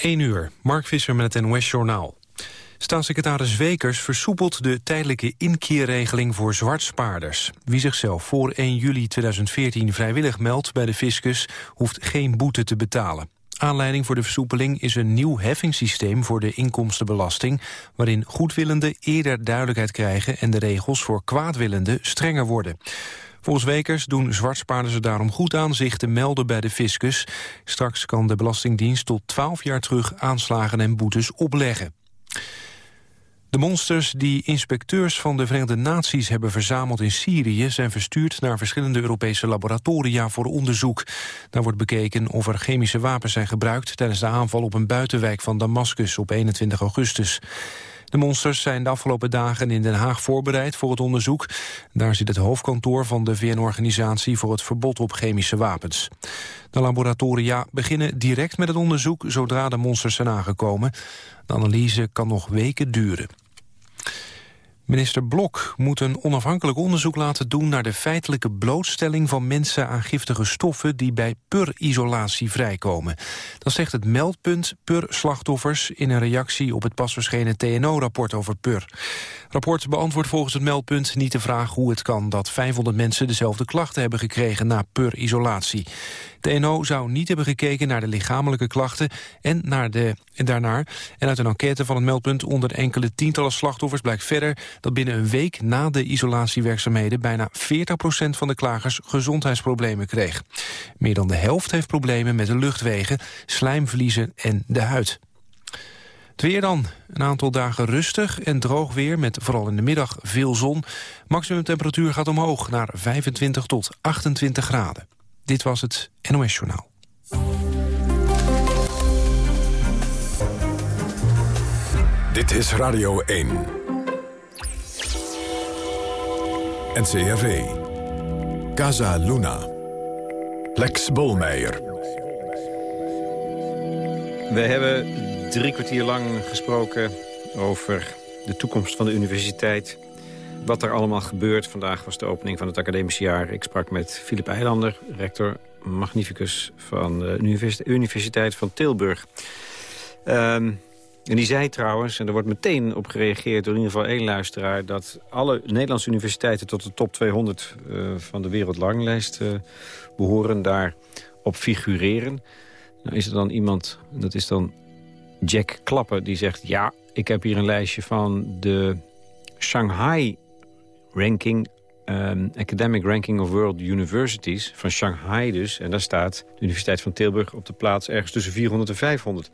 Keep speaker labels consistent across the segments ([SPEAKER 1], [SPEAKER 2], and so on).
[SPEAKER 1] 1 uur, Mark Visser met het NOS-journaal. Staatssecretaris Wekers versoepelt de tijdelijke inkeerregeling voor zwartspaarders. Wie zichzelf voor 1 juli 2014 vrijwillig meldt bij de fiscus... hoeft geen boete te betalen. Aanleiding voor de versoepeling is een nieuw heffingssysteem voor de inkomstenbelasting... waarin goedwillenden eerder duidelijkheid krijgen... en de regels voor kwaadwillenden strenger worden. Volgens Wekers doen zwartspaarders er daarom goed aan zich te melden bij de fiscus. Straks kan de Belastingdienst tot 12 jaar terug aanslagen en boetes opleggen. De monsters die inspecteurs van de Verenigde Naties hebben verzameld in Syrië zijn verstuurd naar verschillende Europese laboratoria voor onderzoek. Daar wordt bekeken of er chemische wapens zijn gebruikt tijdens de aanval op een buitenwijk van Damascus op 21 augustus. De monsters zijn de afgelopen dagen in Den Haag voorbereid voor het onderzoek. Daar zit het hoofdkantoor van de VN-organisatie voor het verbod op chemische wapens. De laboratoria beginnen direct met het onderzoek zodra de monsters zijn aangekomen. De analyse kan nog weken duren. Minister Blok moet een onafhankelijk onderzoek laten doen... naar de feitelijke blootstelling van mensen aan giftige stoffen... die bij PUR-isolatie vrijkomen. Dat zegt het meldpunt PUR-slachtoffers... in een reactie op het pas verschenen TNO-rapport over PUR. Rapport beantwoordt volgens het meldpunt niet de vraag hoe het kan... dat 500 mensen dezelfde klachten hebben gekregen na PUR-isolatie. De NO zou niet hebben gekeken naar de lichamelijke klachten en, naar de, en daarnaar. En uit een enquête van het meldpunt onder enkele tientallen slachtoffers blijkt verder dat binnen een week na de isolatiewerkzaamheden bijna 40% van de klagers gezondheidsproblemen kreeg. Meer dan de helft heeft problemen met de luchtwegen, slijmvliezen en de huid. Het weer dan. Een aantal dagen rustig en droog weer met vooral in de middag veel zon. Maximum temperatuur gaat omhoog naar 25 tot 28 graden. Dit was het NOS Journaal.
[SPEAKER 2] Dit is Radio 1. NCRV. Casa Luna. Lex Bolmeijer.
[SPEAKER 3] We hebben drie kwartier lang gesproken over de toekomst van de universiteit wat er allemaal gebeurt. Vandaag was de opening van het academisch jaar. Ik sprak met Filip Eilander, rector magnificus van de Universiteit van Tilburg. Ehm, en die zei trouwens, en er wordt meteen op gereageerd... door in ieder geval één luisteraar... dat alle Nederlandse universiteiten tot de top 200 uh, eh, van de wereldlanglijst uh, behoren. Daar op figureren. Nou is er dan iemand, dat is dan Jack Klappen, die zegt... ja, ik heb hier een lijstje van de Shanghai ranking, um, Academic Ranking of World Universities van Shanghai dus. En daar staat de Universiteit van Tilburg op de plaats ergens tussen 400 en 500.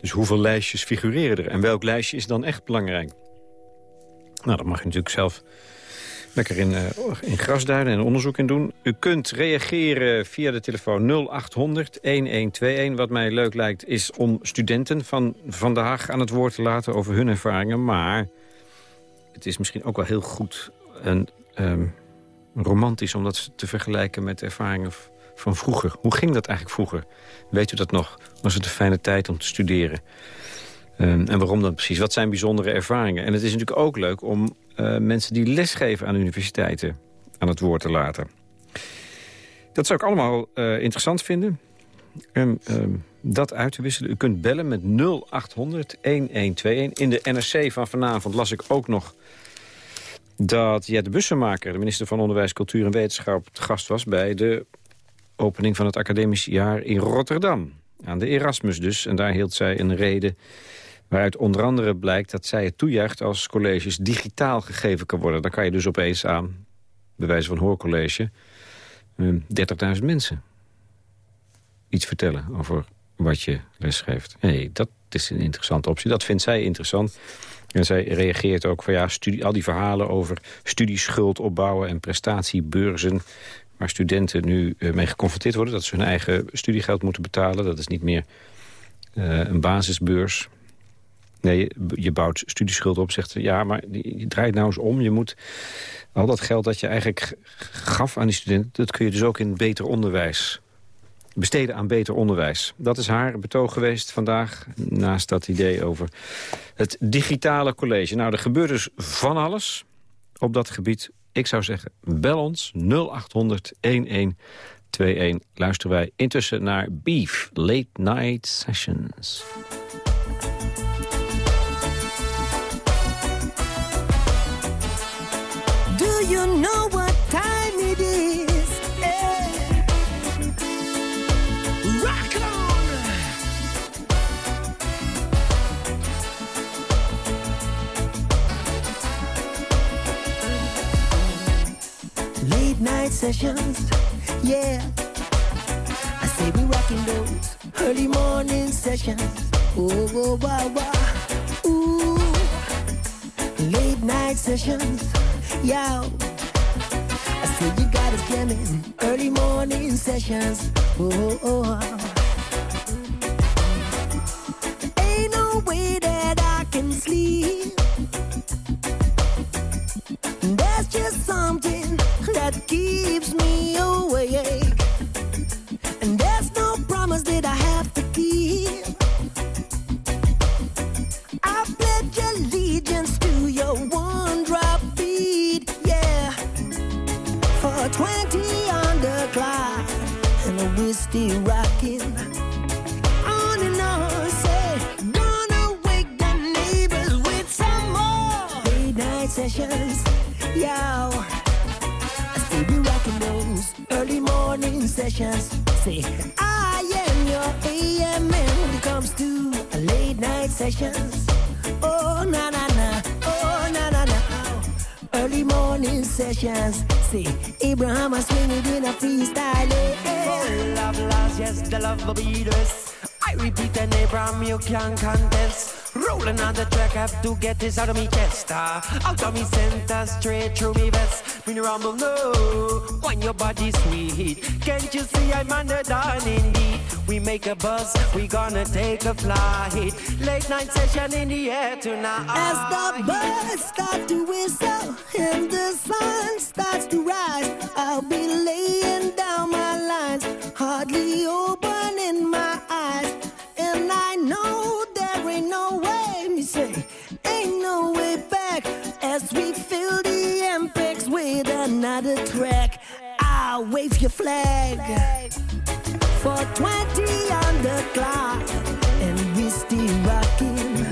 [SPEAKER 3] Dus hoeveel lijstjes figureren er? En welk lijstje is dan echt belangrijk? Nou, dat mag je natuurlijk zelf lekker in, uh, in grasduiden en onderzoek in doen. U kunt reageren via de telefoon 0800-1121. Wat mij leuk lijkt is om studenten van vandaag aan het woord te laten over hun ervaringen. Maar het is misschien ook wel heel goed en um, romantisch... om dat te vergelijken met ervaringen van vroeger. Hoe ging dat eigenlijk vroeger? Weet u dat nog? Was het een fijne tijd om te studeren? Um, en waarom dan precies? Wat zijn bijzondere ervaringen? En het is natuurlijk ook leuk om uh, mensen die lesgeven aan universiteiten aan het woord te laten. Dat zou ik allemaal uh, interessant vinden. En um, dat uit te wisselen. U kunt bellen met 0800 1121. In de NRC van vanavond las ik ook nog dat ja, de bussenmaker, de minister van Onderwijs, Cultuur en Wetenschap... gast was bij de opening van het academisch jaar in Rotterdam. Aan de Erasmus dus. En daar hield zij een reden waaruit onder andere blijkt dat zij het toejuicht... als colleges digitaal gegeven kan worden. Dan kan je dus opeens aan, bij wijze van hoorcollege... 30.000 ehm, mensen iets vertellen over wat je lesgeeft. Nee, dat is een interessante optie. Dat vindt zij interessant. En zij reageert ook van ja, studie, al die verhalen over studieschuld opbouwen en prestatiebeurzen waar studenten nu eh, mee geconfronteerd worden. Dat ze hun eigen studiegeld moeten betalen. Dat is niet meer uh, een basisbeurs. Nee, je, bouwt studieschuld op, zegt ze. Ja, maar je draait nou eens om. Je moet al dat geld dat je eigenlijk gaf aan die studenten... dat kun je dus ook in beter onderwijs besteden aan beter onderwijs. Dat is haar betoog geweest vandaag, naast dat idee over het digitale college. Nou, er gebeurt dus van alles op dat gebied. Ik zou zeggen, bel ons 0800 1121. 2-1 luisteren wij intussen naar Beef Late Night Sessions.
[SPEAKER 4] You know what time it is? Eh. Rock on! Late night sessions, yeah. I say we rocking those early morning sessions. Oh, oh, wow, wow. Ooh, late night sessions, yo. I say you got us jamming early morning sessions. Oh, oh, oh. Sessions. Oh, na na na, oh, na na na. Early morning sessions. Say, Abraham, I swing it in a freestyle. eh,
[SPEAKER 5] love, loves, yes, the love will be this. I repeat an Abraham, you can't contest. Rolling on the track, have to get this out of me chest. ah. out of me center, straight through me vest. Me rumble, no, when your body's sweet. Can't you see I'm under dawn indeed? We make a buzz, we gonna take a flight. Late night session in the air tonight.
[SPEAKER 4] As the birds start to whistle and the sun starts to rise, I'll be laying down my lines, hardly opening my eyes. And I know there ain't no way, me say, ain't no way back as we fill the MPEX with another track. I'll wave your flag for 20 on the and we still rocking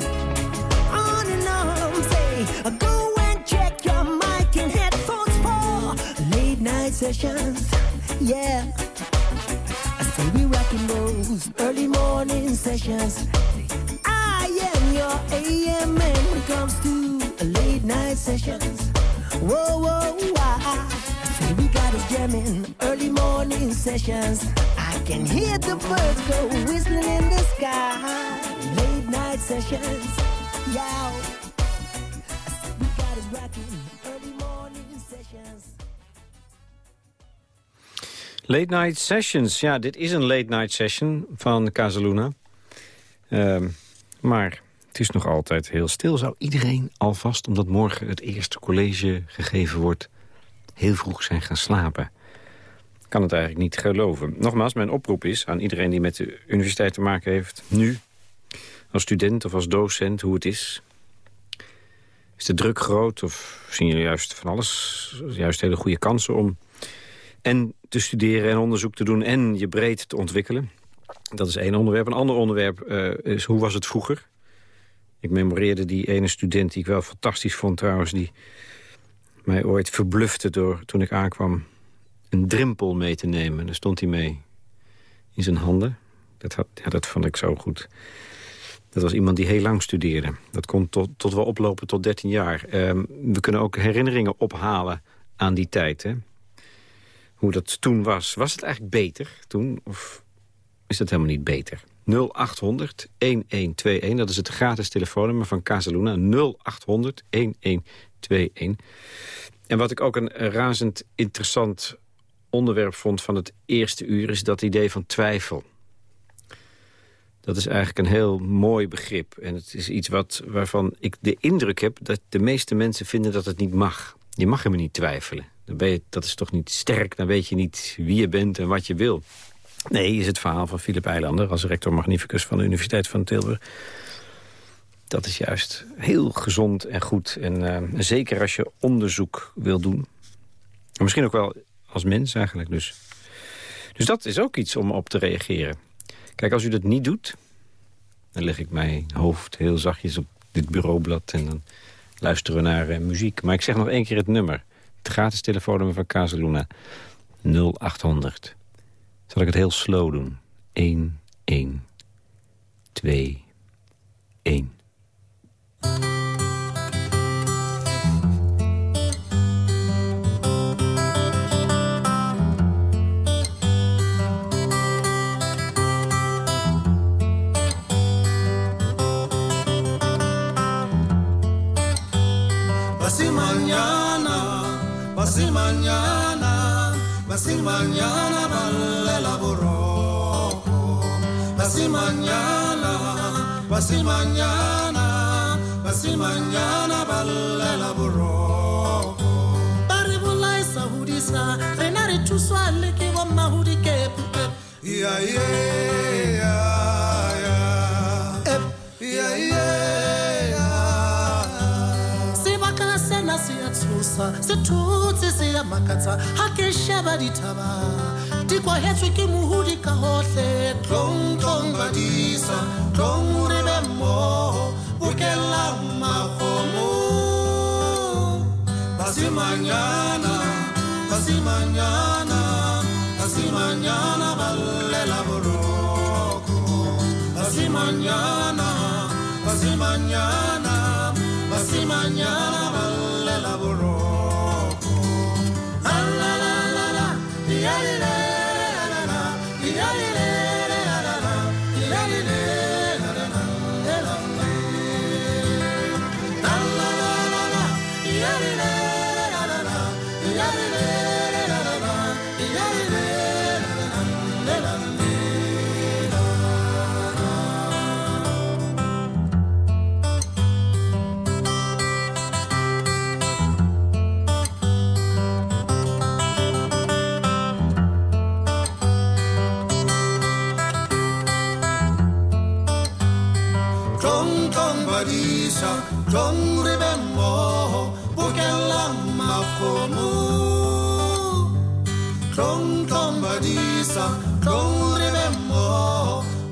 [SPEAKER 4] on and on. Say, go and check your mic and headphones for late night sessions. Yeah, rocking those early morning sessions. I am your AM when it comes to late night sessions. Whoa, whoa, say we got jamming early morning sessions. I can hear the birds whistling in the sky. Late night sessions, we got morning sessions.
[SPEAKER 3] Late Night Sessions. Ja, dit is een late night session van Casaluna. Ehm, maar het is nog altijd heel stil. Zou iedereen alvast, omdat morgen het eerste college gegeven wordt... heel vroeg zijn gaan slapen? Kan het eigenlijk niet geloven. Nogmaals, mijn oproep is aan iedereen die met de universiteit te maken heeft... nu, als student of als docent, hoe het is. Is de druk groot of zien jullie juist van alles... juist hele goede kansen om en te studeren en onderzoek te doen en je breed te ontwikkelen. Dat is één onderwerp. Een ander onderwerp eh, is hoe was het vroeger? Ik memoreerde die ene student die ik wel fantastisch vond trouwens... die mij ooit verblufte door toen ik aankwam een drimpel mee te nemen. Daar stond hij mee in zijn handen. Dat, had, ja, dat vond ik zo goed. Dat was iemand die heel lang studeerde. Dat kon tot, tot wel oplopen tot 13 jaar. Ehm, we kunnen ook herinneringen ophalen aan die tijd. Hè? Hoe dat toen was. Was het eigenlijk beter toen? Of is dat helemaal niet beter? 0800 1121, dat is het gratis telefoonnummer van Casaluna. 0800 1121. En wat ik ook een razend interessant onderwerp vond van het eerste uur... is dat idee van twijfel. Dat is eigenlijk een heel mooi begrip. En het is iets wat, waarvan ik de indruk heb... dat de meeste mensen vinden dat het niet mag. Je mag helemaal niet twijfelen. Dan ben je, dat is toch niet sterk, dan weet je niet wie je bent en wat je wil. Nee, is het verhaal van Philip Eilander... als rector magnificus van de Universiteit van Tilburg. Dat is juist heel gezond en goed. En uh, zeker als je onderzoek wil doen. En misschien ook wel als mens eigenlijk dus. Dus dat is ook iets om op te reageren. Kijk, als u dat niet doet... dan leg ik mijn hoofd heel zachtjes op dit bureaublad... en dan luisteren we naar eh, muziek. Maar ik zeg nog één keer het nummer. Het gratis telefoonnummer van Casaluna. 0800. Zal ik het heel slow doen? 1, 1, 2, 1.
[SPEAKER 6] Basimanyana, Balela Boroko. Basimanyana, Basimanyana, Basimanyana, Balela Boroko.
[SPEAKER 7] ba re bolaisa hodisa rena re thuswa le ke bommahodi kepuke
[SPEAKER 6] Yeah, yeah, yeah,
[SPEAKER 7] se a tshosa se thotse se ya makatsa ha ke sheba dithaba di kwahetswe ke mohodi ka hohle
[SPEAKER 6] Tlong tlong badisa, tlong re be mmoho, bokelang makgomo. Basimanyana, basimanyana, basimanyana ballela boroko. Basimanyana, basimanyana, basimanyana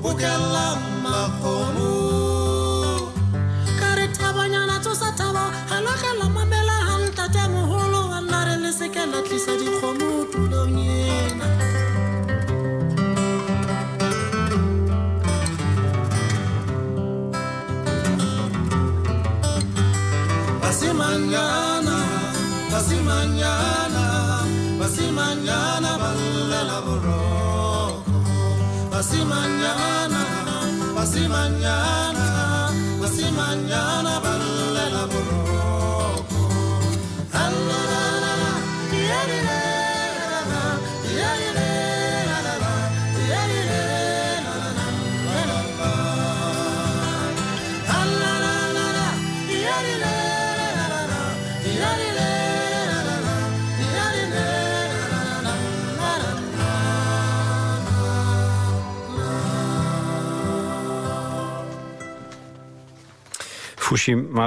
[SPEAKER 6] bokelang makgomo.
[SPEAKER 7] ka re thabanyana tsosa thaba halakgela mamela gantate moholo wa nna re le seke la tlisa dikgomo tulong ena
[SPEAKER 6] Basimanyana, basimanyana, basimanyana ballela boroko. Basimanyana,
[SPEAKER 3] mañana.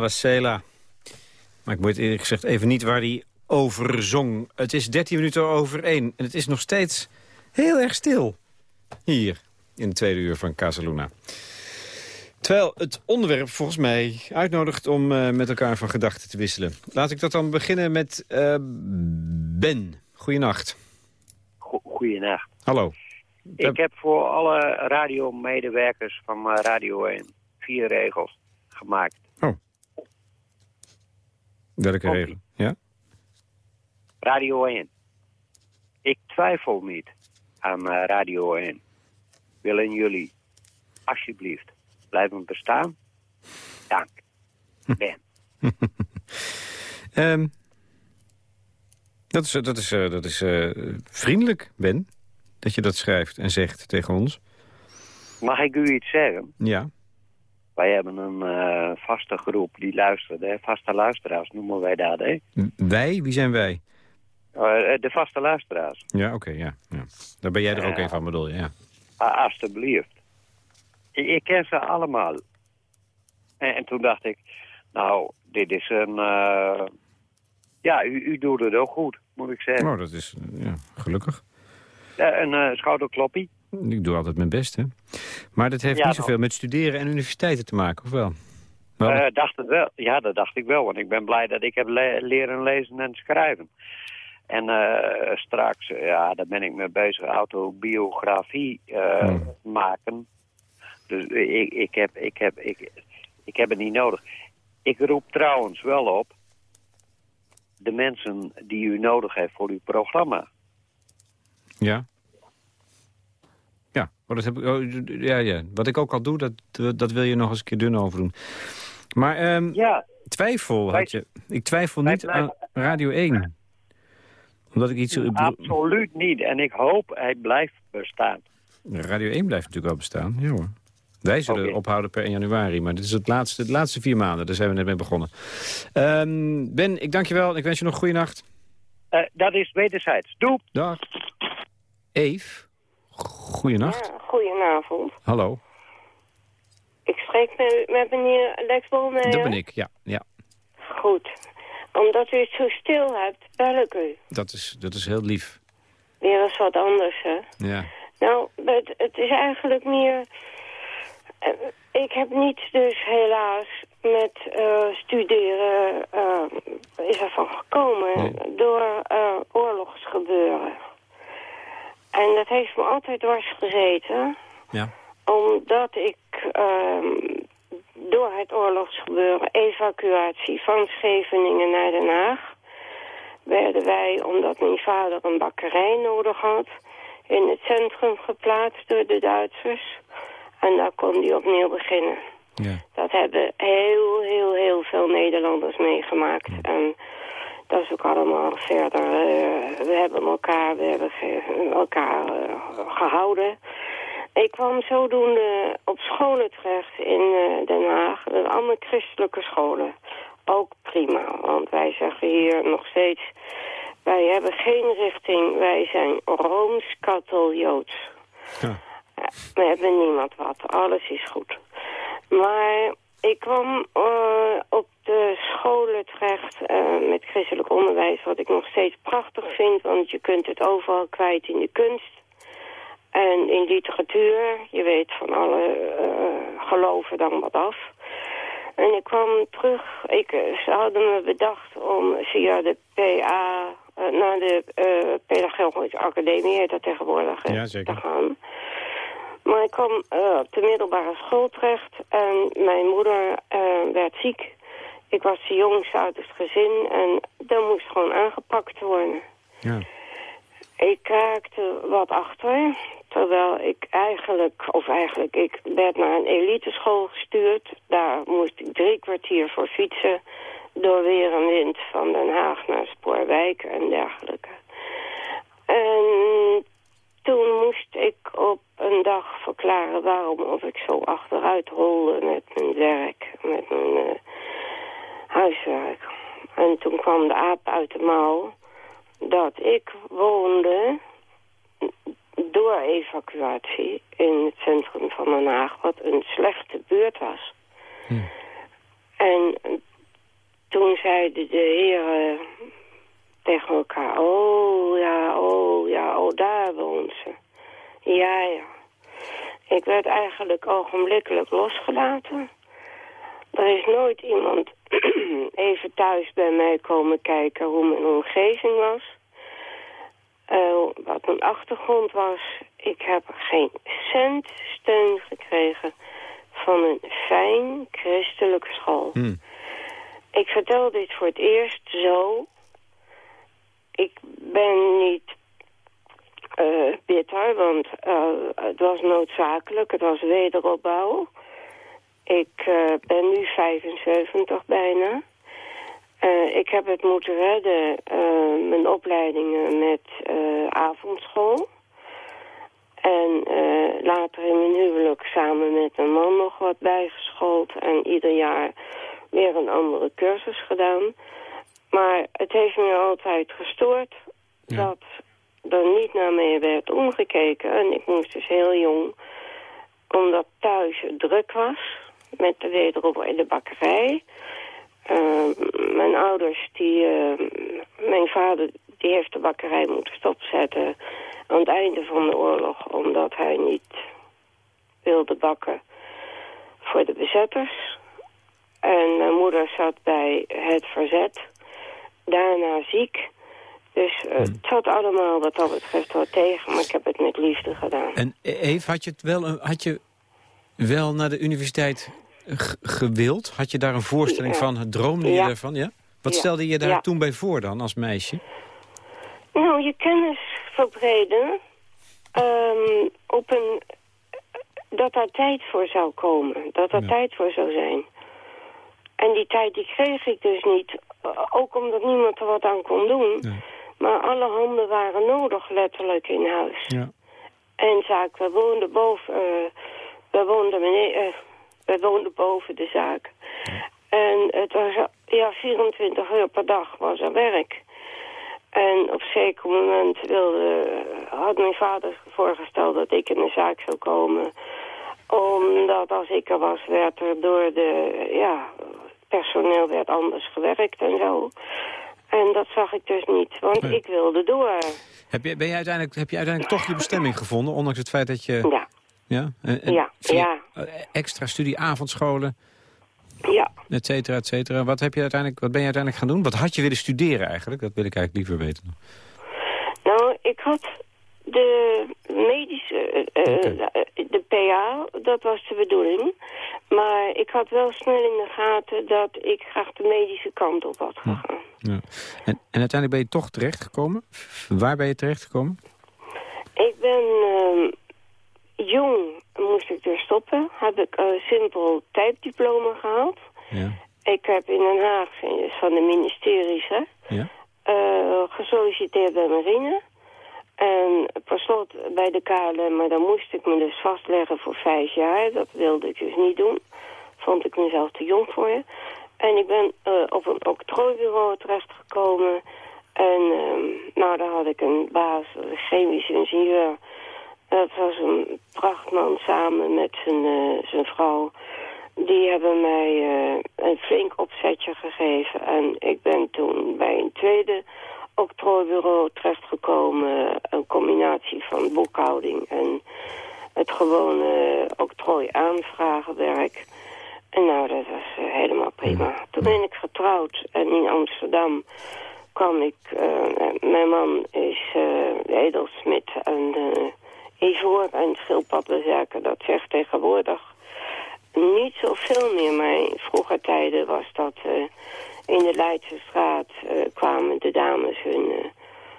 [SPEAKER 3] Sela. Maar ik weet eerlijk gezegd even niet waar die over zong. Het is 13 minuten over 1 en het is nog steeds heel erg stil. Hier, in de tweede uur van Casaluna. Terwijl het onderwerp volgens mij uitnodigt om eh, met elkaar van gedachten te wisselen. Laat ik dat dan beginnen met eh, Ben. Goeienacht.
[SPEAKER 8] Go- Goeienacht.
[SPEAKER 3] Hallo.
[SPEAKER 8] Ik heb voor alle radiomedewerkers van eh, Radio 1 vier regels gemaakt.
[SPEAKER 3] Welke
[SPEAKER 8] Kopie.
[SPEAKER 3] regel? Ja?
[SPEAKER 8] Radio 1. Ik twijfel niet aan eh, Radio 1. Willen jullie alsjeblieft blijven bestaan? Dank. Ben.
[SPEAKER 3] Ehm, dat is, dat is, eh, dat is eh, vriendelijk, Ben, dat je dat schrijft en zegt tegen ons.
[SPEAKER 8] Mag ik u iets zeggen?
[SPEAKER 3] Ja.
[SPEAKER 8] Wij hebben een eh, vaste groep die luistert. Hè? Vaste luisteraars noemen wij dat. Hè?
[SPEAKER 3] Wij? Wie zijn wij?
[SPEAKER 8] Eh, de vaste luisteraars.
[SPEAKER 3] Ja, oké, ja, ja. Daar ben jij er ook
[SPEAKER 8] Ja.
[SPEAKER 3] even aan, bedoel je, ja.
[SPEAKER 8] Ah, alsjeblieft. Ik, ik ken ze allemaal. En, en toen dacht ik, nou, dit is een... eh, ja, u, u doet het ook goed, moet ik zeggen.
[SPEAKER 3] Oh, dat is, eh, ja, gelukkig.
[SPEAKER 8] Eh, een eh, schouderkloppie.
[SPEAKER 3] Ik doe altijd mijn best, hè. Maar dat heeft
[SPEAKER 8] Ja,
[SPEAKER 3] niet
[SPEAKER 8] nou.
[SPEAKER 3] zoveel met studeren en universiteiten te maken, of wel? Wel,
[SPEAKER 8] Eh, dacht het wel. Ja, dat dacht ik wel. Want ik ben blij dat ik heb le- leren lezen en schrijven. En eh, straks, eh, ja, daar ben ik mee bezig, autobiografie
[SPEAKER 3] Hmm.
[SPEAKER 8] maken. Dus ik, ik, heb, ik, heb, ik, ik heb het niet nodig. Ik roep trouwens wel op de mensen die u nodig heeft voor uw programma.
[SPEAKER 3] Ja. Oh, dat heb ik, oh, ja, ja, wat ik ook al doe, dat, dat wil je nog eens een keer dun over doen. Maar ehm,
[SPEAKER 8] Ja,
[SPEAKER 3] twijfel had je. Ik twijfel
[SPEAKER 8] wij
[SPEAKER 3] niet aan Radio 1. Omdat ik iets...
[SPEAKER 8] absoluut niet. En ik hoop hij blijft bestaan.
[SPEAKER 3] Radio 1 blijft natuurlijk wel bestaan, ja hoor. Wij zullen ophouden per 1 januari, maar dit is het laatste, de laatste vier maanden. Daar zijn we net mee begonnen. Ehm, ben, ik dank je wel ik wens je nog een goede nacht.
[SPEAKER 8] Eh, dat is wederzijds. Doei!
[SPEAKER 3] Dag. Eve, goeienacht.
[SPEAKER 9] Ja, goedenavond.
[SPEAKER 3] Hallo,
[SPEAKER 9] Ik spreek met, met meneer Lex Bolmeijer.
[SPEAKER 3] dat ben ik, ja. ja.
[SPEAKER 9] Goed. Omdat u het zo stil hebt, bel ik u.
[SPEAKER 3] Dat, is, dat is heel lief.
[SPEAKER 9] Weer eens wat anders, hè.
[SPEAKER 3] Ja.
[SPEAKER 9] Nou, het, het is eigenlijk meer... eh, Ik heb niet dus helaas met eh, studeren eh, is er van gekomen
[SPEAKER 3] Nee.
[SPEAKER 9] door eh, oorlogsgebeuren. En dat heeft me altijd dwars gezeten.
[SPEAKER 3] Ja.
[SPEAKER 9] Omdat ik ehm, door het oorlogsgebeuren, evacuatie van Scheveningen naar Den Haag, werden wij, omdat mijn vader een bakkerij nodig had, in het centrum geplaatst door de Duitsers. En daar kon hij opnieuw beginnen.
[SPEAKER 3] ja.
[SPEAKER 9] Dat hebben heel, heel, heel veel Nederlanders meegemaakt. En dat is ook allemaal verder. eh, we hebben elkaar, we hebben elkaar eh, gehouden. Ik kwam zodoende op scholen terecht in eh, Den Haag. Dat zijn allemaal christelijke scholen. Ook prima, want wij zeggen hier nog steeds... wij hebben geen richting, wij zijn Rooms-Kathol-Joods.
[SPEAKER 3] Ja.
[SPEAKER 9] We hebben niemand wat, alles is goed. Maar ik kwam op scholen terecht eh, met christelijk onderwijs... wat ik nog steeds prachtig vind, want je kunt het overal kwijt in de kunst... En in literatuur, je weet van alle eh, geloven dan wat af. En ik kwam terug, ik, eh, ze hadden me bedacht om via de PA naar de Pedagogische Academie, heet dat tegenwoordig,
[SPEAKER 3] Ja, zeker.
[SPEAKER 9] te gaan. Maar ik kwam op de middelbare school terecht en mijn moeder werd ziek. Ik was de jongste uit het gezin en dat moest gewoon aangepakt worden.
[SPEAKER 3] ja.
[SPEAKER 9] Ik raakte wat achter, terwijl ik eigenlijk, of eigenlijk, ik werd naar een eliteschool gestuurd. Daar moest ik drie kwartier voor fietsen, door weer en wind van Den Haag naar Spoorwijk en dergelijke. En toen moest ik op een dag verklaren waarom of ik zo achteruit rolde met mijn werk, met mijn eh, huiswerk. En toen kwam de aap uit de mouw dat ik woonde door evacuatie in het centrum van Den Haag, wat een slechte buurt was. En toen zeiden de heren tegen elkaar, oh ja, oh ja, oh daar woont ze. Ja, ja. Ik werd eigenlijk ogenblikkelijk losgelaten. Er is nooit iemand even thuis bij mij komen kijken hoe mijn omgeving was. Eh, wat mijn achtergrond was. Ik heb geen cent steun gekregen van een fijn christelijke school.
[SPEAKER 3] Hmm.
[SPEAKER 9] Ik vertel dit voor het eerst zo. Ik ben niet eh, bitter, want eh, het was noodzakelijk. Het was wederopbouw. Ik eh, ben nu 75 bijna. Eh, ik heb het moeten redden, eh, mijn opleidingen met avondschool. En later in mijn huwelijk samen met een man nog wat bijgeschoold. En ieder jaar weer een andere cursus gedaan. Maar het heeft me altijd gestoord dat er niet naar mij werd omgekeken. En ik moest dus heel jong, omdat thuis druk was met de wederop in de bakkerij. Eh, mijn ouders, die, eh, mijn vader die heeft de bakkerij moeten stopzetten. aan het einde van de oorlog, omdat hij niet wilde bakken voor de bezetters. En mijn moeder zat bij het verzet, daarna ziek. Dus eh, het zat allemaal wat dat betreft wel tegen, maar ik heb het met liefde gedaan.
[SPEAKER 3] En Eve, had je, het wel, een- had je wel naar de universiteit gewild? Had je daar een voorstelling
[SPEAKER 9] Ja.
[SPEAKER 3] van? Droomde je
[SPEAKER 9] Ja.
[SPEAKER 3] daarvan? Ja? Wat
[SPEAKER 9] Ja.
[SPEAKER 3] stelde je daar toen bij voor dan, als meisje?
[SPEAKER 9] Nou, je kennis verbreden. ehm, op een, dat daar tijd voor zou komen. Dat er
[SPEAKER 3] Ja.
[SPEAKER 9] tijd voor zou zijn. En die tijd die kreeg ik dus niet. eh, Ook omdat niemand er wat aan kon doen.
[SPEAKER 3] Ja.
[SPEAKER 9] Maar alle handen waren nodig letterlijk in huis.
[SPEAKER 3] Ja.
[SPEAKER 9] En zaak, we woonden boven, eh, we woonden beneden, eh, we woonden boven de zaak. En het was, ja, 24 uur per dag was er werk. En op een zeker moment wilde, had mijn vader voorgesteld dat ik in de zaak zou komen. Omdat als ik er was, werd er door de, ja, personeel werd anders gewerkt en zo. En dat zag ik dus niet, want
[SPEAKER 3] Nee.
[SPEAKER 9] ik wilde door.
[SPEAKER 3] Heb je, ben je uiteindelijk, heb je uiteindelijk toch je bestemming gevonden, ondanks het feit dat je...
[SPEAKER 9] Ja,
[SPEAKER 3] Ja, en- en
[SPEAKER 9] Ja,
[SPEAKER 3] eh, extra studie, avondscholen,
[SPEAKER 9] ja.
[SPEAKER 3] et cetera, et cetera. Wat, heb je uiteindelijk, wat ben je uiteindelijk gaan doen? Wat had je willen studeren eigenlijk? Dat wil ik eigenlijk liever weten.
[SPEAKER 9] Nou, ik had de medische, eh, eh, de PA, dat was de bedoeling. Maar ik had wel snel in de gaten dat ik graag de medische kant op had gegaan.
[SPEAKER 3] Ja. En, en uiteindelijk ben je toch terechtgekomen? Waar ben je terechtgekomen?
[SPEAKER 9] Ik ben ehm, jong, moest ik dus stoppen. Heb ik een simpel typediploma gehaald.
[SPEAKER 3] Ja.
[SPEAKER 9] Ik heb in Den Haag, van de ministeries, hè,
[SPEAKER 3] Ja?
[SPEAKER 9] eh, gesolliciteerd bij Marine. En per slot bij de KLM, maar dan moest ik me dus vastleggen voor vijf jaar. Dat wilde ik dus niet doen. Vond ik mezelf te jong voor je. En ik ben eh, op een octrooibureau terechtgekomen. En ehm, nou, daar had ik een baas, een chemisch ingenieur. Dat was een prachtman samen met zijn, eh, zijn vrouw. Die hebben mij eh, een flink opzetje gegeven. En ik ben toen bij een tweede octrooibureau terechtgekomen. Een combinatie van boekhouding en het gewone octrooi-aanvragenwerk. En nou, dat was eh, helemaal prima. Toen ben ik getrouwd en in Amsterdam kwam ik... mijn man is eh edelsmid en eh ivoor en schildpaddenzaken. Dat zegt tegenwoordig niet zoveel meer, maar in vroeger tijden was dat... eh, in de Leidse straat eh, kwamen de dames hun eh,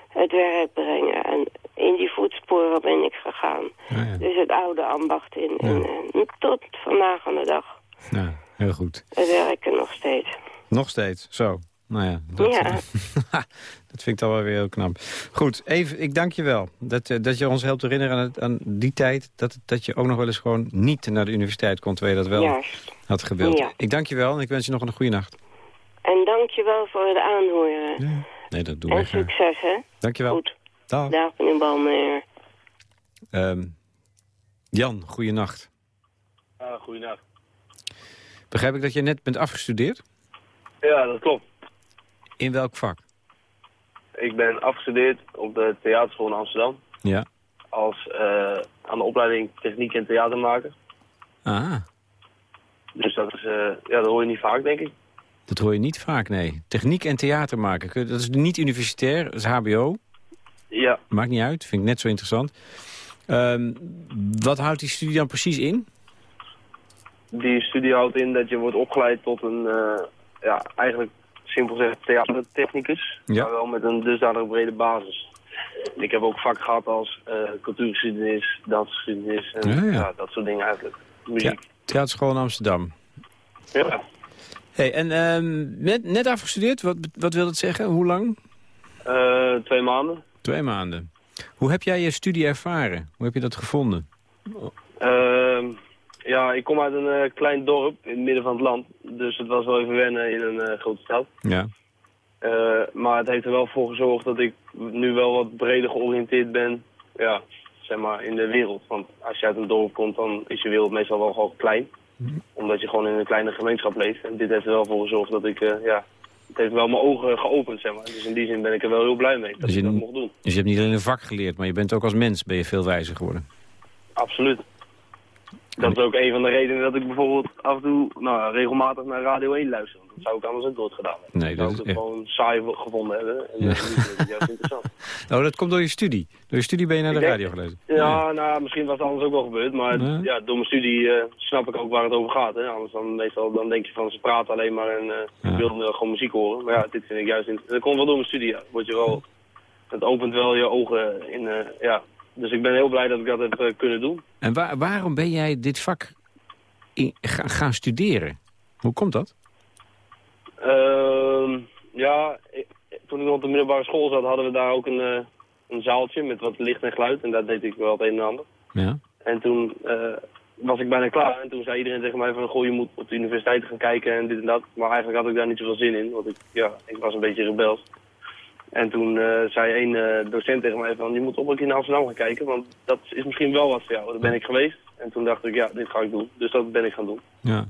[SPEAKER 9] het werk brengen. En in die voetsporen ben ik gegaan.
[SPEAKER 3] Ah, ja.
[SPEAKER 9] Dus het oude ambacht in.
[SPEAKER 3] Ja.
[SPEAKER 9] En tot vandaag aan de dag.
[SPEAKER 3] Nou, heel goed.
[SPEAKER 9] We werken nog steeds.
[SPEAKER 3] Nog steeds, zo. Nou ja, dat,
[SPEAKER 9] Ja.
[SPEAKER 3] dat vind ik dan wel weer heel knap. Goed, even, ik dank je wel. Dat, eh, dat je ons helpt herinneren aan, het- aan die tijd... Dat, dat je ook nog wel eens gewoon niet naar de universiteit kon... terwijl je dat wel
[SPEAKER 9] Juist.
[SPEAKER 3] had gewild.
[SPEAKER 9] Ja.
[SPEAKER 3] Ik dank je wel en ik wens je nog een goede nacht.
[SPEAKER 9] En dankjewel voor het aanhoren.
[SPEAKER 3] Nee, dat doen
[SPEAKER 9] en
[SPEAKER 3] wij graag.
[SPEAKER 9] succes, hè?
[SPEAKER 3] Dank je wel.
[SPEAKER 9] Goed.
[SPEAKER 3] Dag.
[SPEAKER 9] Dag, meneer Balmeer.
[SPEAKER 3] Ehm, Jan, goeienacht.
[SPEAKER 10] Ah, goeienacht.
[SPEAKER 3] Begrijp ik dat je net bent afgestudeerd?
[SPEAKER 10] Ja, dat klopt.
[SPEAKER 3] In welk vak?
[SPEAKER 10] Ik ben afgestudeerd op de theaterschool in Amsterdam.
[SPEAKER 3] Ja.
[SPEAKER 10] Als eh, aan de opleiding techniek en theatermaker.
[SPEAKER 3] Ah,
[SPEAKER 10] Dus dat is, eh, ja, dat hoor je niet vaak, denk ik.
[SPEAKER 3] dat hoor je niet vaak, nee. Techniek en theater maken. Dat is niet universitair, dat is hbo.
[SPEAKER 10] Ja,
[SPEAKER 3] Maakt niet uit, vind ik net zo interessant. Ehm, wat houdt die studie dan precies in?
[SPEAKER 10] die studie houdt in dat je wordt opgeleid tot een, eh, ja, eigenlijk simpel gezegd theatertechnicus.
[SPEAKER 3] Ja.
[SPEAKER 10] Maar wel met een dusdanig brede basis. Ik heb ook vak gehad als eh cultuurgeschiedenis, dansgeschiedenis en
[SPEAKER 3] Ja, ja.
[SPEAKER 10] ja, dat soort dingen eigenlijk.
[SPEAKER 3] Ja,
[SPEAKER 10] Muziek.
[SPEAKER 3] theaterschool in Amsterdam.
[SPEAKER 10] Ja.
[SPEAKER 3] Hey, en ehm, net, net afgestudeerd, wat, wat wil dat zeggen? Hoe lang?
[SPEAKER 10] Eh, twee maanden.
[SPEAKER 3] Twee maanden. Hoe heb jij je studie ervaren? Hoe heb je dat gevonden?
[SPEAKER 10] Ja, ik kom uit een eh, klein dorp in het midden van het land. Dus het was wel even wennen in een eh, grote stad.
[SPEAKER 3] Ja.
[SPEAKER 10] Eh, maar het heeft er wel voor gezorgd dat ik nu wel wat breder georiënteerd ben. Ja, zeg maar in de wereld. Want als je uit een dorp komt, dan is je wereld meestal wel gewoon klein. Omdat je gewoon in een kleine gemeenschap leeft. En dit heeft er wel voor gezorgd dat ik ja, het heeft wel mijn ogen geopend, zeg maar. Dus in die zin ben ik er wel heel blij mee dat
[SPEAKER 3] Dus
[SPEAKER 10] ik
[SPEAKER 3] je-
[SPEAKER 10] dat mocht doen.
[SPEAKER 3] Dus je hebt niet alleen een vak geleerd, maar je bent ook als mens ben je veel wijzer geworden.
[SPEAKER 10] Absoluut. Dat is ook een van de redenen dat ik bijvoorbeeld af en toe nou, regelmatig naar Radio 1 luister. Want Dat zou ik anders ook nooit gedaan hebben.
[SPEAKER 3] Nee,
[SPEAKER 10] Ik
[SPEAKER 3] dat
[SPEAKER 10] zou
[SPEAKER 3] is echt...
[SPEAKER 10] gewoon saai gevonden hebben. En
[SPEAKER 3] Ja.
[SPEAKER 10] ik het juist interessant.
[SPEAKER 3] Oh, dat komt door je studie. Door je studie ben je naar de
[SPEAKER 10] Ik denk-
[SPEAKER 3] radio gelezen.
[SPEAKER 10] Ja, nou, misschien was het anders ook wel gebeurd. Maar ja, door mijn studie eh, snap ik ook waar het over gaat. Hè. Anders dan meestal dan denk je van ze praten alleen maar en ik wil eh, gewoon muziek horen. Maar ja, dit vind ik juist... In, dat komt wel door mijn studie, ja. Word je wel, het opent wel je ogen in... eh, ja. Dus ik ben heel blij dat ik dat heb eh, kunnen doen.
[SPEAKER 3] En waar- waarom ben jij dit vak in, ga- gaan studeren? Hoe komt dat?
[SPEAKER 10] Ehm, ja, ik- toen ik nog op de middelbare school zat, hadden we daar ook een, eh, een zaaltje met wat licht en geluid. En daar deed ik wel het een en ander.
[SPEAKER 3] Ja.
[SPEAKER 10] En toen eh, was ik bijna klaar. En toen zei iedereen tegen mij van, goh, je moet op de universiteit gaan kijken en dit en dat. Maar eigenlijk had ik daar niet zoveel zin in, want ik, ja, ik was een beetje rebels. En toen eh, zei een eh, docent tegen mij van, je moet op een keer naar Amsterdam gaan kijken, want dat is misschien wel wat voor jou. Daar ben ik geweest. En toen dacht ik, ja, dit ga ik doen. Dus dat ben ik gaan doen.
[SPEAKER 3] ja.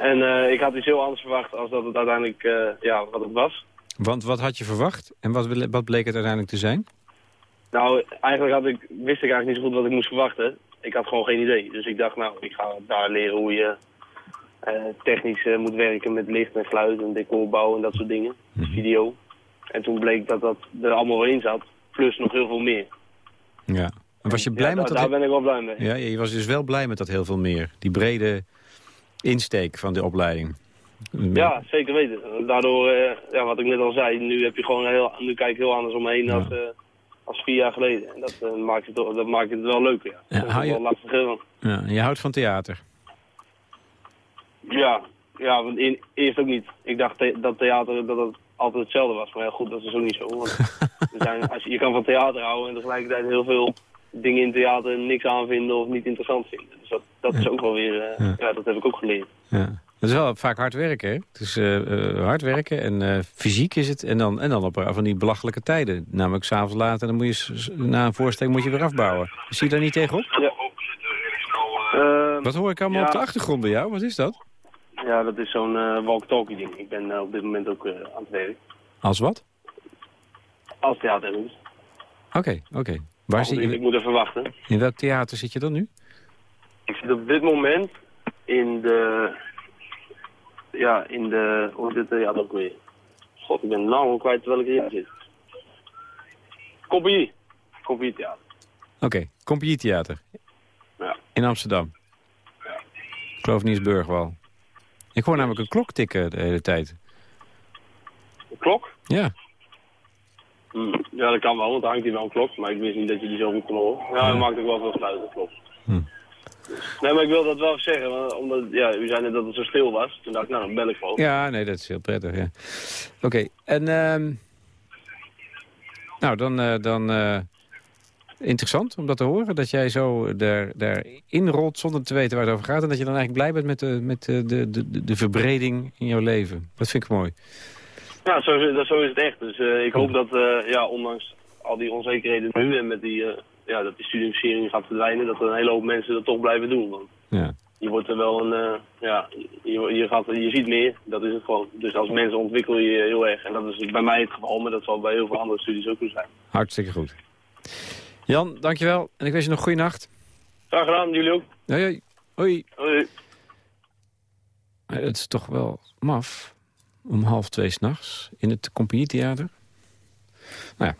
[SPEAKER 10] En eh, ik had iets heel anders verwacht als dat het uiteindelijk, ja, wat het was.
[SPEAKER 3] Want wat had je verwacht en wat, wat bleek het uiteindelijk te zijn?
[SPEAKER 10] Nou, eigenlijk had ik, wist ik eigenlijk niet zo goed wat ik moest verwachten. Ik had gewoon geen idee. Dus ik dacht, nou, ik ga daar leren hoe je technisch moet werken met licht en geluid en decorbouw en dat soort dingen. Video. En toen bleek dat dat er allemaal wel in zat. Plus nog heel veel meer.
[SPEAKER 3] Ja. En was je blij
[SPEAKER 10] Ja,
[SPEAKER 3] met dat?
[SPEAKER 10] daar ben ik wel blij mee.
[SPEAKER 3] Ja, je was dus wel blij met dat heel veel meer. Die brede insteek van de opleiding.
[SPEAKER 10] Ja, zeker weten. Daardoor, eh, ja, wat ik net al zei, nu, heb je gewoon heel, nu kijk ik heel anders om me heen als, eh, als vier jaar geleden. En dat, eh, maakt, het, dat maakt het wel leuker, ja.
[SPEAKER 3] Ja,
[SPEAKER 10] dat
[SPEAKER 3] hou je-
[SPEAKER 10] wel
[SPEAKER 3] Ja, en je houdt van theater.
[SPEAKER 10] Ja, ja want in, eerst ook niet. Ik dacht dat theater dat het altijd hetzelfde was. Maar ja, goed, dat is ook niet zo. Want er zijn, als je, je kan van theater houden en tegelijkertijd heel veel dingen in theater niks aanvinden of niet interessant vinden. Dus dat, dat is ook wel weer, eh,
[SPEAKER 3] Ja.
[SPEAKER 10] ja. dat heb ik ook geleerd.
[SPEAKER 3] Ja. Dat is wel vaak hard werken, hè? Het is eh, eh, hard werken en fysiek is het. En dan, en dan op van die belachelijke tijden. Namelijk s'avonds laat en dan moet je na een voorstelling moet je weer afbouwen. Zie je daar niet tegenop?
[SPEAKER 10] Ja.
[SPEAKER 3] Wat hoor ik allemaal op de achtergrond bij jou? Wat is dat?
[SPEAKER 10] Ja, dat is zo'n eh walkie-talkie ding. Ik ben eh, op dit moment ook eh, aan het werk.
[SPEAKER 3] Als wat?
[SPEAKER 10] Als theater
[SPEAKER 3] Oké, oké. Waar
[SPEAKER 10] Ik,
[SPEAKER 3] zit
[SPEAKER 10] ik
[SPEAKER 3] je?
[SPEAKER 10] moet even wachten.
[SPEAKER 3] In welk theater zit je dan nu?
[SPEAKER 10] Ik zit op dit moment in de... Ja, in de... Hoe het? Ja, dat ook weer. God, ik ben naam al kwijt terwijl ik erin zit. Compagnie. Compagnie theater.
[SPEAKER 3] Oké, Compagnietheater.
[SPEAKER 10] Ja.
[SPEAKER 3] In Amsterdam. Ik geloof Niesburgwal. Ik hoor namelijk een klok tikken de hele tijd.
[SPEAKER 10] Een klok?
[SPEAKER 3] Ja.
[SPEAKER 10] Hm, Ja, dat kan wel, want er hangt hier wel een klok. Maar ik wist niet dat je die zo goed kon horen. Ja, dat maakt ook wel veel geluid, dat klopt.
[SPEAKER 3] Hm.
[SPEAKER 10] Nee, maar ik wil dat wel zeggen, want- omdat ja, u zei net dat het zo stil was. Toen dacht ik, nou, dan bel ik gewoon.
[SPEAKER 3] Ja, nee, dat is heel prettig, ja. Oké, en... ehm, nou, dan... eh, dan eh, interessant om dat te horen. Dat jij zo daar, daarin rolt zonder te weten waar het over gaat. En dat je dan eigenlijk blij bent met de, met de, de, de, de verbreding in jouw leven. Dat vind ik mooi.
[SPEAKER 10] Ja, zo, dat, zo is het echt. Dus eh, ik hoop dat, eh, ja, ondanks al die onzekerheden nu en met die, eh, ja, dat die studiefinanciering gaat verdwijnen, dat er een hele hoop mensen dat toch blijven doen. Want
[SPEAKER 3] Ja.
[SPEAKER 10] je wordt er wel een, eh, ja, je, je, gaat, je ziet meer, dat is het gewoon. Dus als mensen ontwikkel je heel erg. En dat is bij mij het geval, maar dat zal bij heel veel andere studies ook zo zijn.
[SPEAKER 3] Hartstikke goed. Jan, dankjewel. En ik wens je nog een goede nacht.
[SPEAKER 10] Graag gedaan, jullie ook.
[SPEAKER 3] Hoi, hoi. Hoi.
[SPEAKER 10] Hoi.
[SPEAKER 3] Maar Het is toch wel maf. Om half twee s'nachts in het compagnietheater. Nou ja,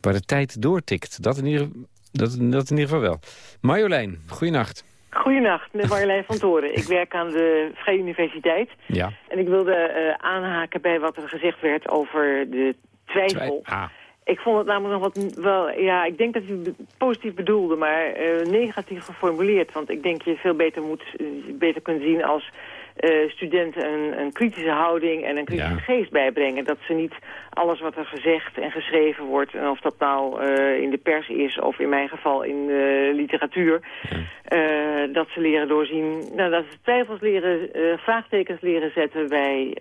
[SPEAKER 3] waar de tijd doortikt. Dat in ieder, dat, dat in ieder geval wel. Marjolein, goeienacht.
[SPEAKER 11] Goedenacht, met Marjolein van Toren. Ik werk aan de Vrije Universiteit.
[SPEAKER 3] Ja.
[SPEAKER 11] En ik wilde eh, aanhaken bij wat er gezegd werd over de twijfel.
[SPEAKER 3] Ah,
[SPEAKER 11] Ik vond het namelijk nog wat, wel, ja, ik denk dat u positief bedoelde, maar eh, negatief geformuleerd. Want ik denk je veel beter moet, eh, beter kunt zien als eh, studenten een, een kritische houding en een kritische
[SPEAKER 3] Ja.
[SPEAKER 11] geest bijbrengen. Dat ze niet alles wat er gezegd en geschreven wordt, en of dat nou eh, in de pers is of in mijn geval in de literatuur, eh, dat ze leren doorzien, nou, dat ze twijfels leren, vraagtekens leren zetten bij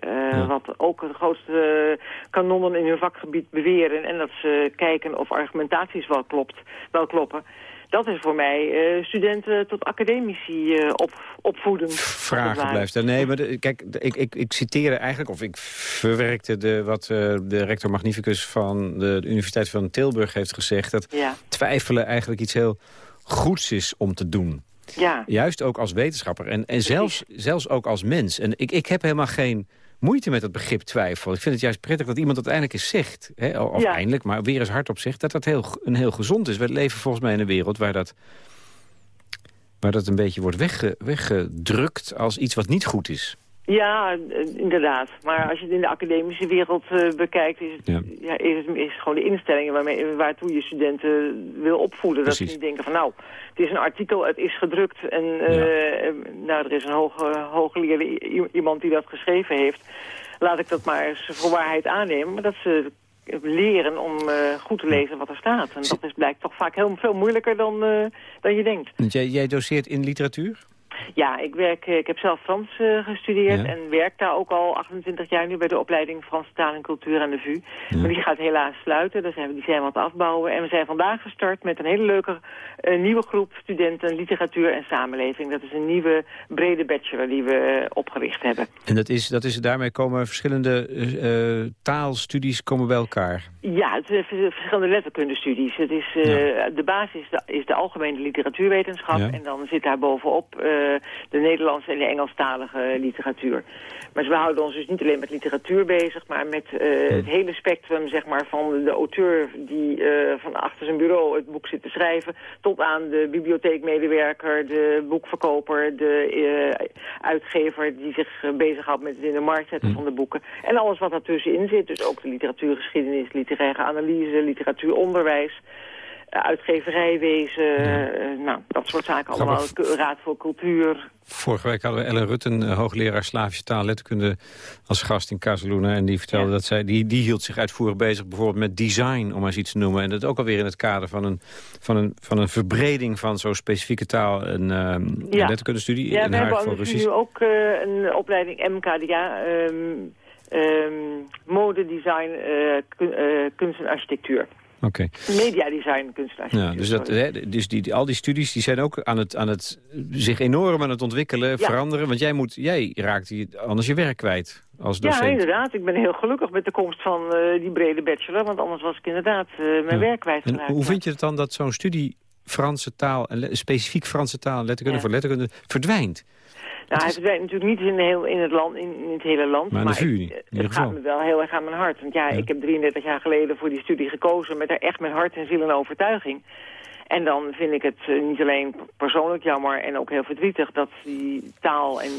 [SPEAKER 11] wat ook de grootste kanonnen in hun vakgebied beweren. En dat ze kijken of argumentaties wel, klopt, wel kloppen. Dat is voor mij eh, studenten tot academici eh, op, opvoeden.
[SPEAKER 3] Vragen blijft er. Nee, maar de- kijk, ik, ik, ik citeerde eigenlijk, of ik verwerkte de, wat eh, de rector magnificus van de, de Universiteit van Tilburg heeft gezegd. Dat
[SPEAKER 11] Ja.
[SPEAKER 3] twijfelen eigenlijk iets heel goeds is om te doen.
[SPEAKER 11] Ja.
[SPEAKER 3] Juist ook als wetenschapper en, en zelfs, zelfs ook als mens. En ik, ik heb helemaal geen moeite met het begrip twijfel. Ik vind het juist prettig dat iemand dat eindelijk eens zegt. Hè? Of
[SPEAKER 11] Ja.
[SPEAKER 3] eindelijk, maar weer eens hardop zegt... dat dat heel, een heel gezond is. We leven volgens mij in een wereld waar dat, waar dat een beetje wordt wegge, weggedrukt... als iets wat niet goed is.
[SPEAKER 11] Ja, eh, inderdaad. Maar als je het in de academische wereld eh, bekijkt... Is het,
[SPEAKER 3] Ja.
[SPEAKER 11] ja. is, het, is het gewoon de instellingen waarmee, waartoe je studenten wil opvoeden. Dat ze niet denken van nou, het is een artikel, het is gedrukt... en eh, nou, er is een hoge, hooggeleerde iemand die dat geschreven heeft. Laat ik dat maar eens voor waarheid aannemen. Maar dat ze leren om goed te lezen wat er staat. En dat is, blijkt toch vaak heel veel moeilijker dan, dan je denkt.
[SPEAKER 3] Want jij, jij doseert in literatuur?
[SPEAKER 11] Ja, ik, werk, eh, ik heb zelf Frans eh, gestudeerd
[SPEAKER 3] Ja.
[SPEAKER 11] en werk daar ook al 28 jaar nu bij de opleiding Franse taal en cultuur aan de VU. Maar die gaat helaas sluiten, dus zijn we, die zijn we aan het afbouwen. En we zijn vandaag gestart met een hele leuke eh, nieuwe groep studenten literatuur en samenleving. Dat is een nieuwe brede bachelor die we opgericht hebben.
[SPEAKER 3] En dat is, dat is, daarmee komen verschillende taalstudies komen bij elkaar.
[SPEAKER 11] Ja, het zijn vers- verschillende letterkundestudies. Het is, De basis is de, is de algemene literatuurwetenschap. En dan zit daar bovenop de Nederlandse en de Engelstalige literatuur. Maar we houden ons dus niet alleen met literatuur bezig... maar met eh, het hele spectrum zeg maar, van de auteur die eh, van achter zijn bureau het boek zit te schrijven... tot aan de bibliotheekmedewerker, de boekverkoper, de eh, uitgever... die zich eh, bezighoudt met het in de markt zetten van de boeken. En alles wat daartussenin zit, dus ook de literatuurgeschiedenis, literaire analyse, literatuuronderwijs... eh, uitgeverijwezen, eh, nou, dat soort zaken allemaal. Raad voor cultuur.
[SPEAKER 3] Vorige week hadden we Ellen Rutten, eh, hoogleraar Slavische taal letterkunde, als gast in Casaluna. En die vertelde dat zij, die, die hield zich uitvoerig bezig bijvoorbeeld met design, om maar eens iets te noemen. En dat ook alweer in het kader van een, van een, van een verbreding van zo'n specifieke taal en uh,
[SPEAKER 11] Ja.
[SPEAKER 3] letterkundestudie.
[SPEAKER 11] Ja,
[SPEAKER 3] in
[SPEAKER 11] we
[SPEAKER 3] haar
[SPEAKER 11] hebben
[SPEAKER 3] geval
[SPEAKER 11] aan de VU
[SPEAKER 3] Russisch.
[SPEAKER 11] nu ook een opleiding MKDA, ehm ehm mode, design, eh, kun- eh, kunst en architectuur.
[SPEAKER 3] Oké.
[SPEAKER 11] Media design, kunst en architectuur.
[SPEAKER 3] Ja, dus dat, hè, dus die, die- al die studies die zijn ook aan het, aan het zich enorm aan het ontwikkelen,
[SPEAKER 11] Ja.
[SPEAKER 3] veranderen. Want jij, moet, jij raakt die, anders je werk kwijt als docent.
[SPEAKER 11] Ja, inderdaad. Ik ben heel gelukkig met de komst van eh, die brede bachelor, want anders was ik inderdaad eh, mijn
[SPEAKER 3] Ja.
[SPEAKER 11] werk
[SPEAKER 3] En
[SPEAKER 11] kwijtgeraakt.
[SPEAKER 3] hoe vind je het dan dat zo'n studie Franse taal, en specifiek Franse taal en letterkunde
[SPEAKER 11] Ja.
[SPEAKER 3] voor letterkunde, verdwijnt?
[SPEAKER 11] Nou, hij verdwijnt natuurlijk niet in, heel, in, het, land, in, in het hele land.
[SPEAKER 3] Maar
[SPEAKER 11] ik- het gaat me wel heel erg aan mijn hart. Want ja, ik heb 33 jaar geleden voor die studie gekozen... met er echt met hart en ziel en overtuiging. En dan vind ik het eh, niet alleen persoonlijk jammer en ook heel verdrietig... dat die taal en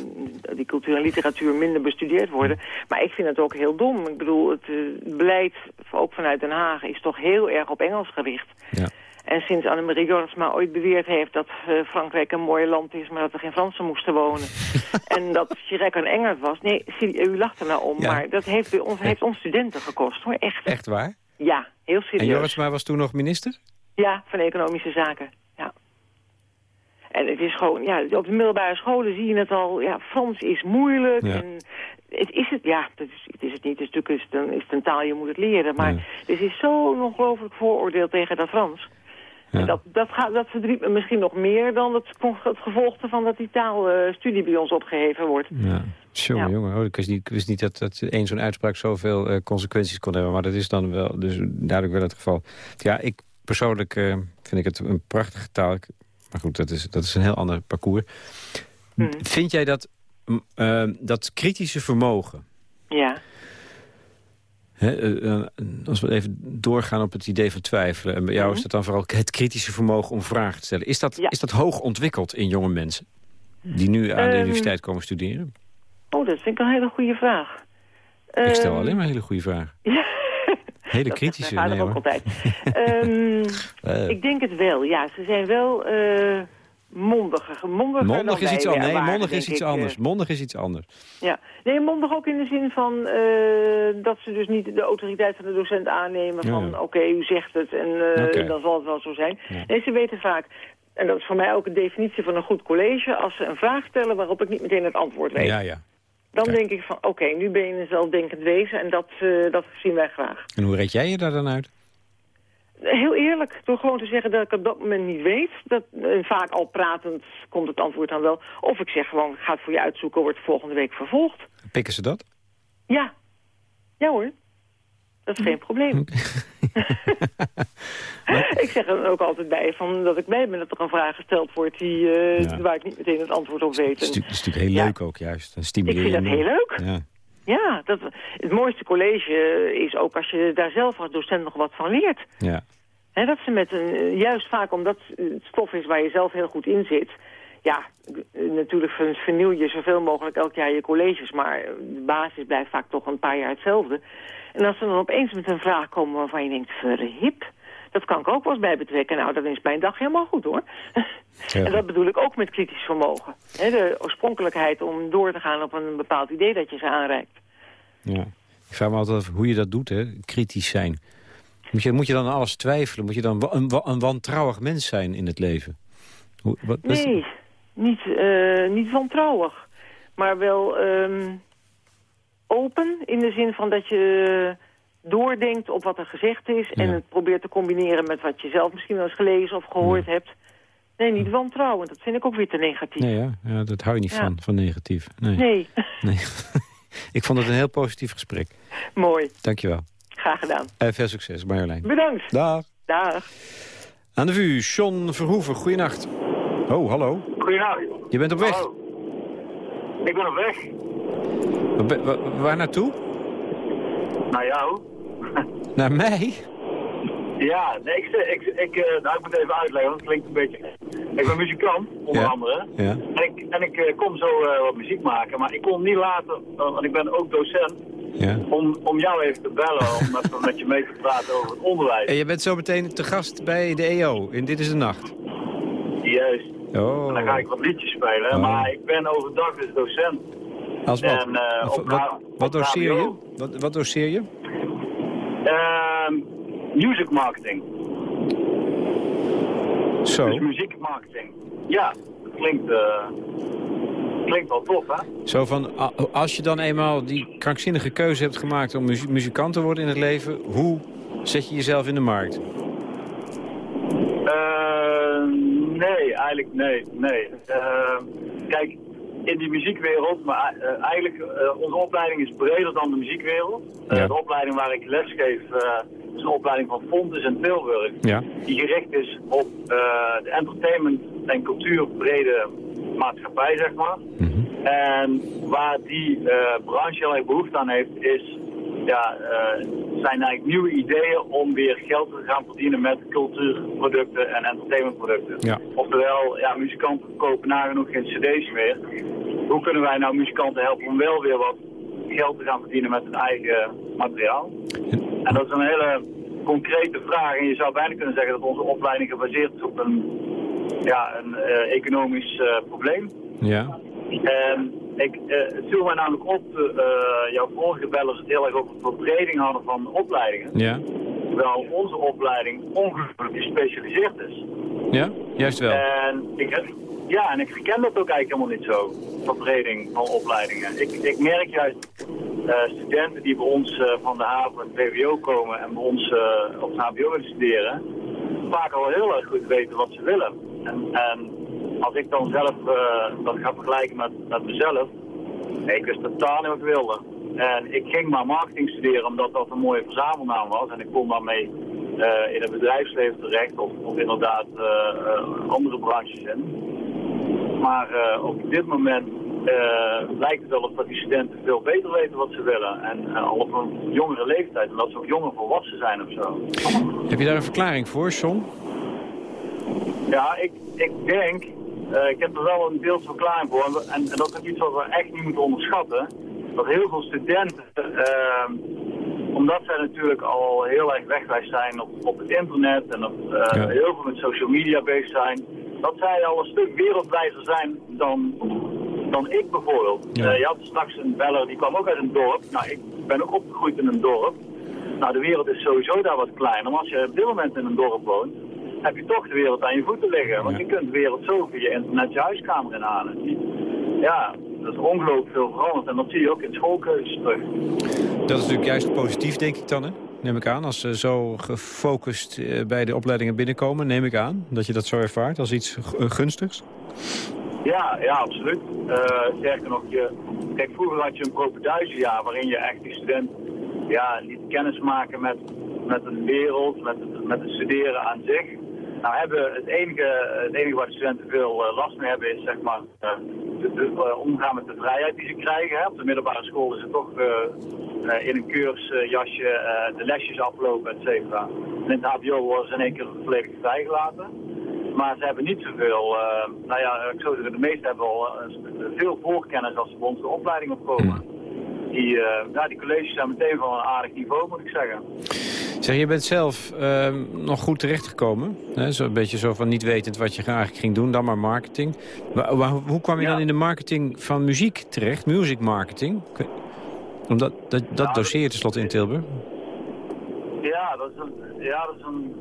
[SPEAKER 11] die cultuur en literatuur minder bestudeerd worden. Maar ik vind het ook heel dom. Ik bedoel, het eh, beleid, ook vanuit Den Haag, is toch heel erg op Engels gericht.
[SPEAKER 3] Ja.
[SPEAKER 11] En sinds Annemarie Jortsma ooit beweerd heeft dat eh, Frankrijk een mooi land is... maar dat er geen Fransen moesten wonen. en dat Chirac een Engert was. Nee, u lacht er nou om,
[SPEAKER 3] Ja.
[SPEAKER 11] maar dat heeft, bij ons, heeft ons studenten gekost, hoor. Echt.
[SPEAKER 3] Echt waar?
[SPEAKER 11] Ja, heel
[SPEAKER 3] En
[SPEAKER 11] serieus.
[SPEAKER 3] Jorisma was toen nog minister?
[SPEAKER 11] Ja, van Economische Zaken, ja. En het is gewoon, ja, op de middelbare scholen zie je het al. Ja, Frans is moeilijk.
[SPEAKER 3] Ja.
[SPEAKER 11] En het is het, ja, dat is, het is het niet. Het is natuurlijk is het een, is het een taal, je moet het leren. Maar er is zo'n ongelooflijk vooroordeel tegen dat Frans. En dat, dat, gaat, dat verdriet me misschien nog meer dan het, het gevolg ervan dat die taalstudie bij ons opgeheven wordt.
[SPEAKER 3] Ja. Jongen,
[SPEAKER 11] Ja.
[SPEAKER 3] jongen. Oh, ik, wist niet, ik wist niet dat, dat één zo'n uitspraak zoveel eh, consequenties kon hebben. Maar dat is dan wel dus duidelijk wel het geval. Ja, ik persoonlijk eh, vind ik het een prachtige taal. Maar goed, dat is, dat is een heel ander parcours.
[SPEAKER 11] Hmm.
[SPEAKER 3] Vind jij dat, mm, eh, dat kritische vermogen...
[SPEAKER 11] Ja.
[SPEAKER 3] Eh, eh, als we even doorgaan op het idee van twijfelen... en bij jou
[SPEAKER 11] Mhm.
[SPEAKER 3] is dat dan vooral het kritische vermogen om vragen te stellen. Is dat, is dat hoog ontwikkeld in jonge mensen? Die nu aan de
[SPEAKER 11] Ehm,
[SPEAKER 3] universiteit komen studeren?
[SPEAKER 11] Oh, dat vind ik een hele goede vraag.
[SPEAKER 3] Ik stel
[SPEAKER 11] Ehm,
[SPEAKER 3] alleen maar hele goede vragen.
[SPEAKER 11] Ja.
[SPEAKER 3] Hele
[SPEAKER 11] Dat
[SPEAKER 3] kritische.
[SPEAKER 11] zegt mijn
[SPEAKER 3] nee,
[SPEAKER 11] ook altijd. Ehm,
[SPEAKER 3] Eh.
[SPEAKER 11] ik denk het wel, ja. Ze zijn wel mondiger. Mondiger,
[SPEAKER 3] Mondig
[SPEAKER 11] dan
[SPEAKER 3] is iets anders. Nee,
[SPEAKER 11] waren,
[SPEAKER 3] mondig is iets
[SPEAKER 11] ik, eh.
[SPEAKER 3] anders. Mondig is iets anders.
[SPEAKER 11] Ja, nee, mondig ook in de zin van eh, dat ze dus niet de autoriteit van de docent aannemen van
[SPEAKER 3] ja.
[SPEAKER 11] oké, u zegt het en eh,
[SPEAKER 3] Oké.
[SPEAKER 11] dan zal het wel zo zijn. Nee, ze weten vaak, en dat is voor mij ook een definitie van een goed college, als ze een vraag stellen waarop ik niet meteen het antwoord weet.
[SPEAKER 3] Ja, ja.
[SPEAKER 11] Dan denk ik van oké, nu ben je een zelfdenkend wezen en dat, eh, dat zien wij graag.
[SPEAKER 3] En hoe reed jij je daar dan uit?
[SPEAKER 11] Heel eerlijk, door gewoon te zeggen dat ik op dat moment niet weet. Dat, en vaak al pratend komt het antwoord dan wel. Of ik zeg gewoon, ga het voor je uitzoeken, wordt volgende week vervolgd.
[SPEAKER 3] Pikken ze dat?
[SPEAKER 11] Ja. Ja hoor. Dat is geen probleem. ik zeg er ook altijd bij van dat ik blij ben dat er een vraag gesteld wordt die, eh,
[SPEAKER 3] Ja.
[SPEAKER 11] waar ik niet meteen het antwoord op weet.
[SPEAKER 3] Dat is, natuurlijk- heel
[SPEAKER 11] Ja.
[SPEAKER 3] leuk ook juist. Dan
[SPEAKER 11] ik vind dat heel leuk.
[SPEAKER 3] Ja.
[SPEAKER 11] Ja, dat, het mooiste college is ook als je daar zelf als docent nog wat van leert.
[SPEAKER 3] Ja.
[SPEAKER 11] Hè, dat ze met een, eh, juist vaak omdat het stof is waar je zelf heel goed in zit. Ja, eh, natuurlijk ver- vernieuw je zoveel mogelijk elk jaar je colleges, maar de basis blijft vaak toch een paar jaar hetzelfde. En als ze dan opeens met een vraag komen waarvan je denkt, verhip, dat kan ik ook wel eens bij betrekken. Nou, dan is mijn dag helemaal goed hoor. en dat bedoel ik ook met kritisch vermogen. De oorspronkelijkheid om door te gaan op een bepaald idee dat je ze aanreikt.
[SPEAKER 3] Ja. Ik vraag me altijd af hoe je dat doet, hè? kritisch zijn. Moet je, moet je dan aan alles twijfelen? Moet je dan een, wa- een wantrouwig mens zijn in het leven? Hoe, wat,
[SPEAKER 11] Nee, niet, eh, niet wantrouwig. Maar wel ehm, open in de zin van dat je doordenkt op wat er gezegd is... en
[SPEAKER 3] Ja.
[SPEAKER 11] het probeert te combineren met wat je zelf misschien wel eens gelezen of gehoord hebt. Nee, niet wantrouwend. Dat vind ik ook weer te negatief.
[SPEAKER 3] Nee, ja? ja, dat hou je niet
[SPEAKER 11] Ja.
[SPEAKER 3] van, van negatief. Nee.
[SPEAKER 11] Nee.
[SPEAKER 3] Nee. ik vond het een heel positief gesprek.
[SPEAKER 11] Mooi.
[SPEAKER 3] Dankjewel.
[SPEAKER 11] Graag gedaan.
[SPEAKER 3] En veel succes, Marjolein.
[SPEAKER 11] Bedankt.
[SPEAKER 3] Dag.
[SPEAKER 11] Dag.
[SPEAKER 3] Aan de vuur, John Verhoeven, goeienacht. Oh, hallo.
[SPEAKER 12] Goedenavond.
[SPEAKER 3] Je bent op weg.
[SPEAKER 12] Hallo. Ik ben op weg.
[SPEAKER 3] Wa- wa- wa- waar naartoe?
[SPEAKER 12] Naar jou.
[SPEAKER 3] Naar mij?
[SPEAKER 12] Ja, nee, ik, ik, ik, eh, nou, ik moet even uitleggen, want het klinkt een beetje... Ik ben muzikant, onder
[SPEAKER 3] Ja.
[SPEAKER 12] andere.
[SPEAKER 3] Ja.
[SPEAKER 12] En ik, en ik eh, kom zo eh, wat muziek maken, maar ik kon niet laten, eh, want ik ben ook docent,
[SPEAKER 3] ja.
[SPEAKER 12] om, om jou even te bellen, om even met je mee te praten over het onderwijs.
[SPEAKER 3] En je bent zo meteen te gast bij de EO in Dit is de Nacht.
[SPEAKER 12] Juist.
[SPEAKER 3] Oh.
[SPEAKER 12] En dan ga ik wat liedjes spelen,
[SPEAKER 3] Oh.
[SPEAKER 12] maar ik ben overdag dus docent.
[SPEAKER 3] Als wat?
[SPEAKER 12] En,
[SPEAKER 3] Of-
[SPEAKER 12] op
[SPEAKER 3] wat, wat
[SPEAKER 12] op
[SPEAKER 3] doseer je? Wat, wat doseer je?
[SPEAKER 12] Ehm, music marketing.
[SPEAKER 3] Zo.
[SPEAKER 12] Dus muziekmarketing. Ja, dat klinkt, eh, klinkt wel tof, hè?
[SPEAKER 3] Zo van, als je dan eenmaal die krankzinnige keuze hebt gemaakt om muzikant te worden in het leven, hoe zet je jezelf in de markt?
[SPEAKER 12] Eh, nee, eigenlijk nee. nee. Eh, kijk, in die muziekwereld, maar eh, eigenlijk, eh, onze opleiding is breder dan de muziekwereld. Eh,
[SPEAKER 3] Ja.
[SPEAKER 12] De opleiding waar ik lesgeef eh, is een opleiding van Fontes in Tilburg.
[SPEAKER 3] Ja.
[SPEAKER 12] Die gericht is op de entertainment- en cultuurbrede maatschappij, zeg maar. En waar die branche heel erg behoefte aan heeft, is, ja, zijn eigenlijk nieuwe ideeën om weer geld te gaan verdienen met cultuurproducten en entertainmentproducten.
[SPEAKER 3] Ja.
[SPEAKER 12] Oftewel, ja, muzikanten kopen nagenoeg geen cd's meer. Hoe kunnen wij nou muzikanten helpen om wel weer wat geld te gaan verdienen met hun eigen materiaal? En dat is een hele concrete vraag. En je zou bijna kunnen zeggen dat onze opleiding gebaseerd is op een, ja, een eh, economisch eh, probleem.
[SPEAKER 3] Ja.
[SPEAKER 12] En ik, eh, het viel mij namelijk op, jouw vorige bellers het heel erg over verbreding hadden van opleidingen.
[SPEAKER 3] Ja.
[SPEAKER 12] Terwijl onze opleiding ongelooflijk gespecialiseerd is.
[SPEAKER 3] Ja? Juist wel.
[SPEAKER 12] En ik, ja, en ik herken dat ook eigenlijk helemaal niet zo, verbreding van opleidingen. Ik, ik merk juist eh, studenten die bij ons eh, van de haven en VWO komen en bij ons eh, op het HBO willen studeren, vaak al heel erg goed weten wat ze willen. En, als ik dan zelf dat ga vergelijken met, met mezelf, nee, ik wist totaal niet wat ik wilde. En ik ging maar marketing studeren omdat dat een mooie verzamelnaam was. En ik kon daarmee eh, in het bedrijfsleven terecht of, of inderdaad eh, eh, andere branches in. Maar op dit moment lijkt het wel of dat die studenten veel beter weten wat ze willen. En al op een jongere leeftijd, en dat ze ook jonger volwassen zijn of zo.
[SPEAKER 3] Heb je daar een verklaring voor, John?
[SPEAKER 12] Ja, ik, ik denk, ik heb er wel een deels verklaring voor. En, en dat is iets wat we echt niet moeten onderschatten. Dat heel veel studenten, omdat zij natuurlijk al heel erg wegwijs zijn op, op het internet en op, eh,
[SPEAKER 3] Ja.
[SPEAKER 12] heel veel met social media bezig zijn, dat zij al een stuk wereldwijzer zijn dan, dan ik bijvoorbeeld.
[SPEAKER 3] Ja.
[SPEAKER 12] Eh, je had straks een beller, die kwam ook uit een dorp. Nou, ik ben ook opgegroeid in een dorp. Nou, de wereld is sowieso daar wat kleiner. Maar als je op dit moment in een dorp woont, heb je toch de wereld aan je voeten liggen. Want
[SPEAKER 3] Ja.
[SPEAKER 12] je kunt de wereld zo via internet je huiskamer inhalen. Ja, dat is ongelooflijk veel veranderd. En dat zie je ook in schoolkeuzes terug.
[SPEAKER 3] Dat is natuurlijk juist positief, denk ik dan, hè? neem ik aan. Als ze zo gefocust eh, bij de opleidingen binnenkomen, neem ik aan. Dat je dat zo ervaart als iets eh, gunstigs.
[SPEAKER 12] Ja, ja, absoluut. Eh, sterker nog, je, kijk, vroeger had je een propeduizenjaar waarin je echt die student ja, liet kennis maken met, met een wereld, met, met het studeren aan zich. Nou hebben het enige, het enige waar de studenten veel eh, last mee hebben is zeg maar eh, eh, omgaan met de vrijheid die ze krijgen. Hè. Op de middelbare school is het toch in een keursjasje de lesjes aflopen, et cetera. In het hbo worden ze in één keer volledig vrijgelaten. Maar ze hebben niet zoveel, nou ja, ik zou zeggen, de meesten hebben al veel voorkennis als ze bij onze opleiding opkomen. Die, eh, ja, die colleges zijn meteen van een aardig niveau, moet ik zeggen.
[SPEAKER 3] Zeg, je bent zelf ehm, nog goed terechtgekomen. Hè? Zo een beetje zo van niet wetend wat je eigenlijk ging doen, dan maar marketing. Maar, maar hoe kwam je dan in de marketing van muziek terecht? Music marketing? Omdat, dat, dat doseer je tenslotte in Tilburg.
[SPEAKER 12] Ja, dat is een, ja, dat is een,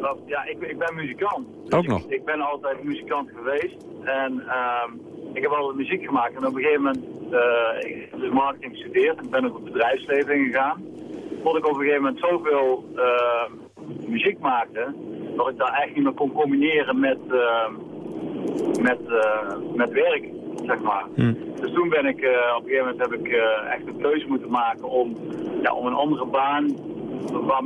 [SPEAKER 12] dat- ja ik, ik ben muzikant. Dus
[SPEAKER 3] Ook nog?
[SPEAKER 12] Ik ben altijd muzikant geweest en ehm, ik heb altijd muziek gemaakt. En op een gegeven moment, eh ik heb dus marketing gestudeerd en ben ook het bedrijfsleven ingegaan. Tot ik op een gegeven moment zoveel eh, muziek maakte, dat ik dat eigenlijk niet meer kon combineren met, eh, met, met werk, zeg maar. Dus toen ben ik, op een gegeven moment heb ik echt een keuze moeten maken om, ja, om een andere baan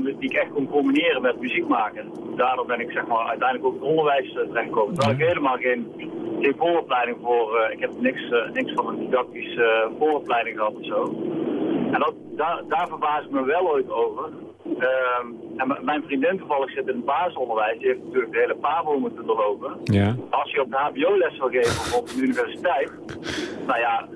[SPEAKER 12] die ik echt kon combineren met muziek maken. Daardoor ben ik zeg maar uiteindelijk ook in het onderwijs uh, terechtgekomen. Terwijl ik helemaal geen, geen vooropleiding voor, eh, ik heb niks, eh, niks van een didactische eh, vooropleiding gehad of zo. En dat, daar, daar verbaas ik me wel ooit over. Ehm, en mijn vriendin toevallig zit in het basisonderwijs, die heeft natuurlijk de hele PABO moeten doorlopen.
[SPEAKER 3] Ja.
[SPEAKER 12] Als je op de HBO-les wil geven of op de universiteit, nou ja,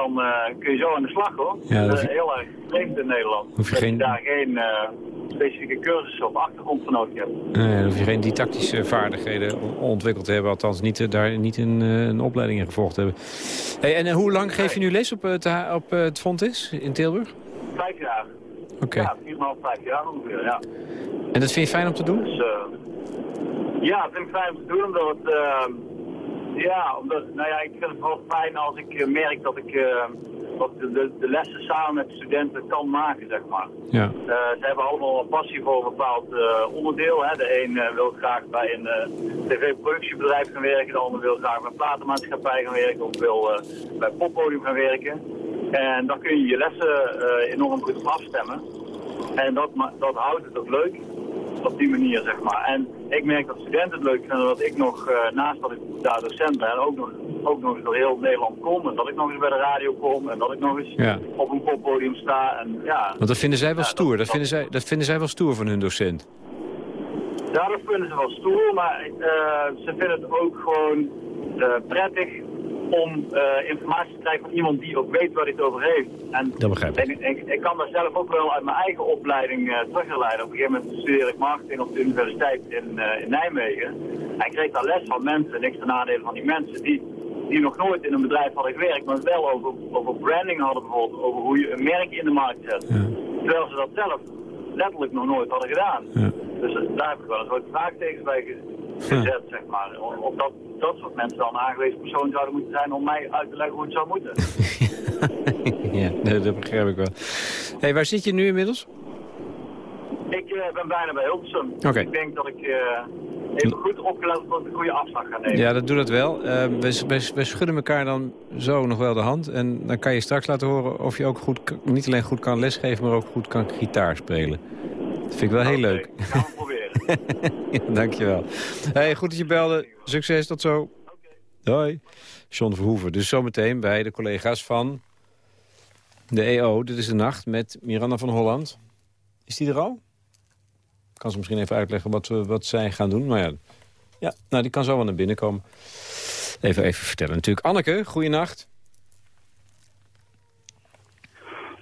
[SPEAKER 12] dan eh, kun je zo aan de slag hoor.
[SPEAKER 3] Ja, dat
[SPEAKER 12] is
[SPEAKER 3] je-
[SPEAKER 12] heel erg vreemd in Nederland.
[SPEAKER 3] Hoef je
[SPEAKER 12] dat
[SPEAKER 3] geen-
[SPEAKER 12] je daar geen eh, specifieke cursussen of achtergrond voor nodig hebt.
[SPEAKER 3] Nee, dan hoef je geen didactische vaardigheden on- ontwikkeld te hebben. Althans, niet, eh, daar niet een, eh, een opleiding in gevolgd hebben. Hey, en eh, hoe lang geef je nu les op, het op eh, het Fontis in Tilburg?
[SPEAKER 12] Vijf jaar.
[SPEAKER 3] Oké.
[SPEAKER 12] Ja, 4,5, vijf jaar ongeveer, ja.
[SPEAKER 3] En dat vind je fijn om te doen?
[SPEAKER 12] Dus, eh, ja, dat vind ik fijn om te doen, omdat het, eh, ja, omdat, nou ja, ik vind het wel fijn als ik eh, merk dat ik, eh, dat de, de, de lessen samen met studenten kan maken, zeg maar.
[SPEAKER 3] Ja.
[SPEAKER 12] Eh, ze hebben allemaal een passie voor een bepaald onderdeel. Hè. De een wil graag bij een tv-productiebedrijf gaan werken, de ander wil graag bij een platenmaatschappij gaan werken of wil bij een poppodium gaan werken. En dan kun je je lessen enorm goed op afstemmen. En dat, dat houdt het ook leuk op die manier, zeg maar. En ik merk dat studenten het leuk vinden dat ik nog, eh, naast dat ik daar docent ben, ook nog, ook nog eens door heel Nederland kom. En dat ik nog eens bij de radio kom en dat ik nog eens
[SPEAKER 3] Ja.
[SPEAKER 12] op een poppodium sta. En ja,
[SPEAKER 3] Want dat vinden zij wel stoer. Dat, vinden zij, dat vinden zij wel stoer van hun docent.
[SPEAKER 12] Ja, dat vinden ze wel stoer, maar eh, ze vinden het ook gewoon eh, prettig om eh, informatie te krijgen van iemand die ook weet waar hij het over heeft. En
[SPEAKER 3] Dat begrijp ik.
[SPEAKER 12] ik, kan daar zelf ook wel uit mijn eigen opleiding eh terug herleiden. Op een gegeven moment studeerde ik marketing op de universiteit in, eh, in Nijmegen. En ik kreeg daar les van mensen, niks ten nadele van die mensen, die, die nog nooit in een bedrijf hadden gewerkt, maar wel over, over branding hadden bijvoorbeeld, over hoe je een merk in de markt zet. Terwijl ze dat zelf letterlijk nog nooit hadden gedaan. Dus eh, daar heb ik wel een soort vraagtekens bij gezet, zeg maar. O- Of dat, dat soort mensen dan aangewezen persoon zouden moeten zijn om mij uit te leggen hoe het zou moeten.
[SPEAKER 3] ja, nee, dat begrijp ik wel. Hey, waar zit je nu inmiddels?
[SPEAKER 12] ik eh, ben bijna bij Hilversum.
[SPEAKER 3] Oké.
[SPEAKER 12] Ik denk dat ik eh, even goed opgelet dat ik een goede afslag ga nemen.
[SPEAKER 3] Ja, dat doe dat wel. Eh, we, we, we schudden elkaar dan zo nog wel de hand. En dan kan je straks laten horen of je ook goed, niet alleen goed kan lesgeven, maar ook goed kan gitaar spelen. Dat vind ik wel heel leuk.
[SPEAKER 12] Gaan we proberen.
[SPEAKER 3] dankjewel. Hey, goed dat je belde. Succes, tot zo. Hoi. John Verhoeven. Dus zometeen bij de collega's van de EO. Dit is de nacht met Miranda van Holland. Is die er al? Kan ze misschien even uitleggen wat, we, wat zij gaan doen. Maar ja, ja, nou, die kan zo wel naar binnen komen. Even, even vertellen natuurlijk. Anneke, goeienacht.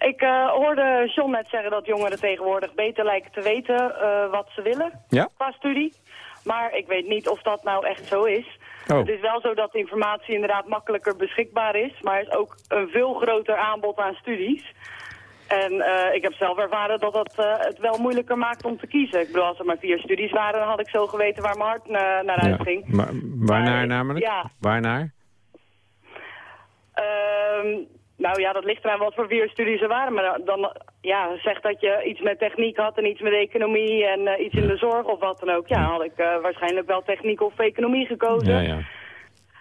[SPEAKER 13] Ik eh, hoorde John net zeggen dat jongeren tegenwoordig beter lijken te weten eh, wat ze willen
[SPEAKER 3] Ja?
[SPEAKER 13] qua studie. Maar ik weet niet of dat nou echt zo is.
[SPEAKER 3] Oh.
[SPEAKER 13] Het is wel zo dat informatie inderdaad makkelijker beschikbaar is. Maar er is ook een veel groter aanbod aan studies. En eh, ik heb zelf ervaren dat dat het wel moeilijker maakt om te kiezen. Ik bedoel, als er maar vier studies waren, dan had ik zo geweten waar mijn hart na- naar
[SPEAKER 3] Ja.
[SPEAKER 13] uitging.
[SPEAKER 3] Maar, waarnaar namelijk?
[SPEAKER 13] ja.
[SPEAKER 3] Waarnaar?
[SPEAKER 13] Ehm, Nou ja, dat ligt eraan wat voor vier studies er waren. Maar dan ja, zeg dat je iets met techniek had en iets met economie en eh, iets in de zorg of wat dan ook. Ja, had ik eh, waarschijnlijk wel techniek of economie gekozen.
[SPEAKER 3] Ja, ja.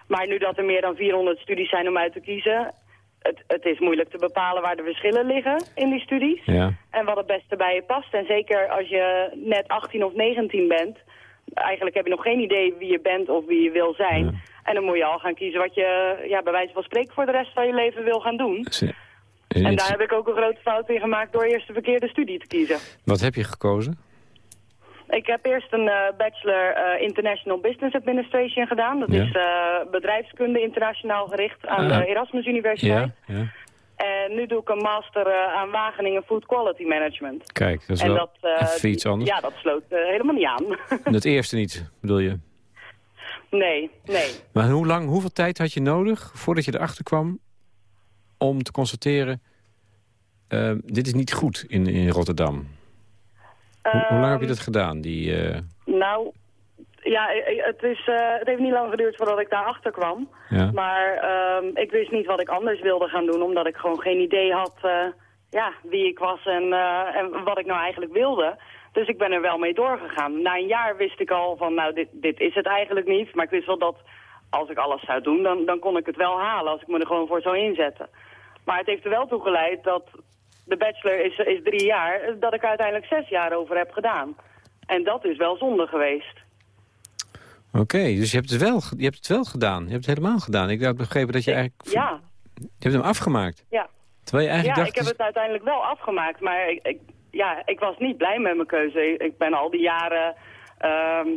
[SPEAKER 13] Maar nu dat er meer dan 400 studies zijn om uit te kiezen... Het, het is moeilijk te bepalen waar de verschillen liggen in die studies.
[SPEAKER 3] Ja.
[SPEAKER 13] En wat het beste bij je past. En zeker als je net 18 of 19 bent... Eigenlijk heb je nog geen idee wie je bent of wie je wil zijn. En dan moet je al gaan kiezen wat je ja, bij wijze van spreken voor de rest van je leven wil gaan doen. En daar heb ik ook een grote fout in gemaakt door eerst de verkeerde studie te kiezen.
[SPEAKER 3] Wat heb je gekozen?
[SPEAKER 13] Ik heb eerst een eh, bachelor eh, International Business Administration gedaan. Dat
[SPEAKER 3] Ja.
[SPEAKER 13] is eh, bedrijfskunde internationaal gericht aan
[SPEAKER 3] Ah.
[SPEAKER 13] de Erasmus Universiteit.
[SPEAKER 3] Ja, ja.
[SPEAKER 13] En nu doe ik een master eh, aan Wageningen Food Quality Management.
[SPEAKER 3] Kijk, dat is
[SPEAKER 13] en
[SPEAKER 3] wel
[SPEAKER 13] dat, eh,
[SPEAKER 3] iets anders.
[SPEAKER 13] Ja, dat sloot eh, helemaal niet aan.
[SPEAKER 3] Het eerste niet, bedoel je?
[SPEAKER 13] nee, nee.
[SPEAKER 3] Maar hoe lang, hoeveel tijd had je nodig voordat je erachter kwam om te constateren... eh, dit is niet goed in, in Rotterdam? Hoe, hoe lang heb je dat gedaan? Die,
[SPEAKER 13] Nou, ja, het, is, eh, het heeft niet lang geduurd voordat ik daarachter kwam.
[SPEAKER 3] Ja.
[SPEAKER 13] Maar ehm, ik wist niet wat ik anders wilde gaan doen, omdat ik gewoon geen idee had eh, ja, wie ik was en, eh, en wat ik nou eigenlijk wilde. Dus ik ben er wel mee doorgegaan. Na een jaar wist ik al van, nou, dit, dit is het eigenlijk niet. Maar ik wist wel dat als ik alles zou doen, dan, dan kon ik het wel halen als ik me er gewoon voor zou inzetten. Maar het heeft er wel toe geleid dat de bachelor is, is drie jaar, dat ik er uiteindelijk zes jaar over heb gedaan. En dat is wel zonde geweest.
[SPEAKER 3] Oké, dus je hebt, het wel, je hebt het wel gedaan. Je hebt het helemaal gedaan. Ik had begrepen dat je eigenlijk...
[SPEAKER 13] Ja,
[SPEAKER 3] Je hebt hem afgemaakt.
[SPEAKER 13] ja.
[SPEAKER 3] Terwijl je eigenlijk
[SPEAKER 13] ja,
[SPEAKER 3] dacht...
[SPEAKER 13] ik heb het uiteindelijk wel afgemaakt, maar ik, ik- ja, ik was niet blij met mijn keuze. Ik, ik ben al die jaren ehm,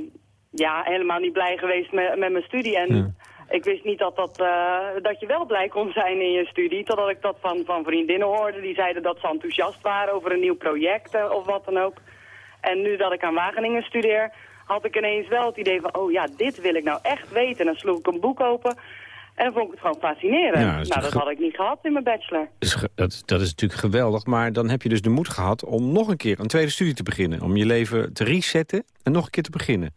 [SPEAKER 13] ja, helemaal niet blij geweest met, met mijn studie. En ik wist niet dat, dat, eh, dat je wel blij kon zijn in je studie. Totdat ik dat van, van vriendinnen hoorde. Die zeiden dat ze enthousiast waren over een nieuw project eh, of wat dan ook. En nu dat ik aan Wageningen studeer, had ik ineens wel het idee van... oh ja, dit wil ik nou echt weten. En dan sloeg ik een boek open en dan vond ik het gewoon fascinerend.
[SPEAKER 3] Ja, dat is
[SPEAKER 13] nou, dat had ik niet gehad in mijn bachelor.
[SPEAKER 3] Dat dat, is natuurlijk geweldig, maar dan heb je dus de moed gehad... om nog een keer een tweede studie te beginnen. Om je leven te resetten en nog een keer te beginnen.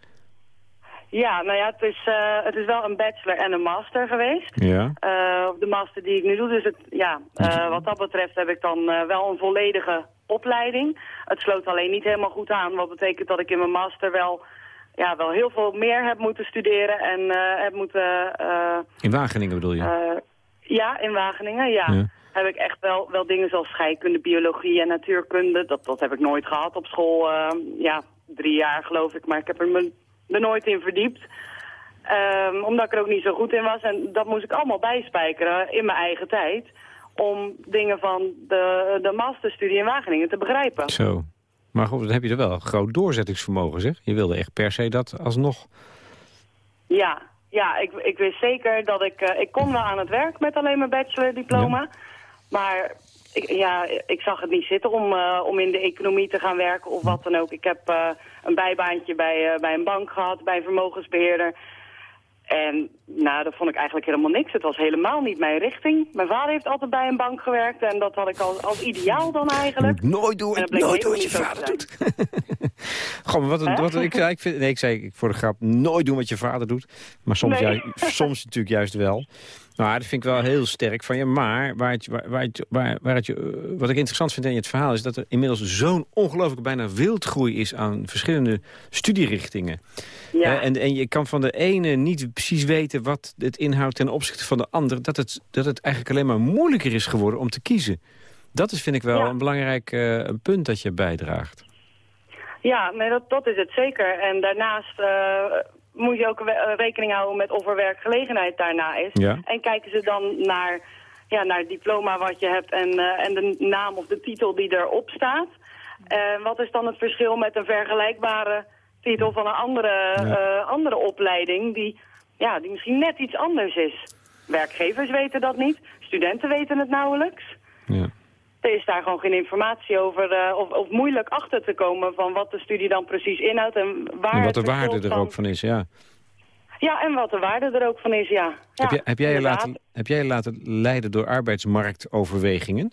[SPEAKER 13] Ja, nou ja, het is, eh, het is wel een bachelor en een master geweest.
[SPEAKER 3] Ja.
[SPEAKER 13] Eh, de master die ik nu doe, dus het, ja, eh, wat dat betreft heb ik dan wel een volledige opleiding. Het sloot alleen niet helemaal goed aan, wat betekent dat ik in mijn master wel, ja, wel heel veel meer heb moeten studeren en eh, heb moeten... eh,
[SPEAKER 3] In Wageningen bedoel je?
[SPEAKER 13] eh, ja, in Wageningen, ja.
[SPEAKER 3] Ja.
[SPEAKER 13] Heb ik echt wel, wel dingen zoals scheikunde, biologie en natuurkunde. Dat, dat heb ik nooit gehad op school. ja, drie jaar geloof ik, maar ik heb er me nooit in verdiept. Ehm, omdat ik er ook niet zo goed in was. En dat moest ik allemaal bijspijkeren in mijn eigen tijd. Om dingen van de, de masterstudie in Wageningen te begrijpen.
[SPEAKER 3] Zo. Maar goed, dan heb je er wel een groot doorzettingsvermogen, zeg. Je wilde echt per se dat alsnog...
[SPEAKER 13] Ja, ja ik, ik wist zeker dat ik... eh, ik kon wel aan het werk met alleen mijn bachelordiploma. Maar ik, ja, ik zag het niet zitten om, eh, om in de economie te gaan werken of wat dan ook. Ik heb eh, een bijbaantje bij, bij een bank gehad, bij een vermogensbeheerder. En nou, dat vond ik eigenlijk helemaal niks. Het was helemaal niet mijn richting. Mijn vader heeft altijd bij een bank gewerkt en dat had ik als, als ideaal dan eigenlijk.
[SPEAKER 3] Nooit doen, nooit doen wat je vader
[SPEAKER 13] zijn.
[SPEAKER 3] Goh, wat,
[SPEAKER 13] Hè?
[SPEAKER 3] wat ik, zei, ik, vind, nee, ik zei ik, voor de grap, nooit doen wat je vader doet. Maar soms,
[SPEAKER 13] Nee.
[SPEAKER 3] juist, soms natuurlijk juist wel. Maar dat vind ik wel heel sterk van je. Maar waar het, waar, waar het, waar, waar het, je, eh, wat ik interessant vind in het verhaal... is dat er inmiddels zo'n ongelooflijk bijna wildgroei is... aan verschillende studierichtingen.
[SPEAKER 13] Ja.
[SPEAKER 3] Eh, en, en je kan van de ene niet precies weten wat het inhoudt... ten opzichte van de andere. Dat het, dat het eigenlijk alleen maar moeilijker is geworden om te kiezen. Dat is, vind ik wel,
[SPEAKER 13] Ja.
[SPEAKER 3] een belangrijk eh, punt dat je bijdraagt.
[SPEAKER 13] Ja, nee, dat, dat is het zeker. En daarnaast moet je ook eh, rekening houden met of er werkgelegenheid daarna is.
[SPEAKER 3] Ja.
[SPEAKER 13] En kijken ze dan naar, ja, naar het diploma wat je hebt en, eh, en de naam of de titel die erop staat. En wat is dan het verschil met een vergelijkbare titel van een andere, andere opleiding die, ja, die misschien net iets anders is? Werkgevers weten dat niet, studenten weten het nauwelijks.
[SPEAKER 3] Ja.
[SPEAKER 13] Er is daar gewoon geen informatie over, eh, of, of moeilijk achter te komen van wat de studie dan precies inhoudt en waar
[SPEAKER 3] En wat de waarde er
[SPEAKER 13] van-
[SPEAKER 3] ook van is, ja.
[SPEAKER 13] Ja, en wat de waarde er ook van is, ja. ja
[SPEAKER 3] heb, jij, heb, jij je laten, heb jij je laten leiden door arbeidsmarktoverwegingen?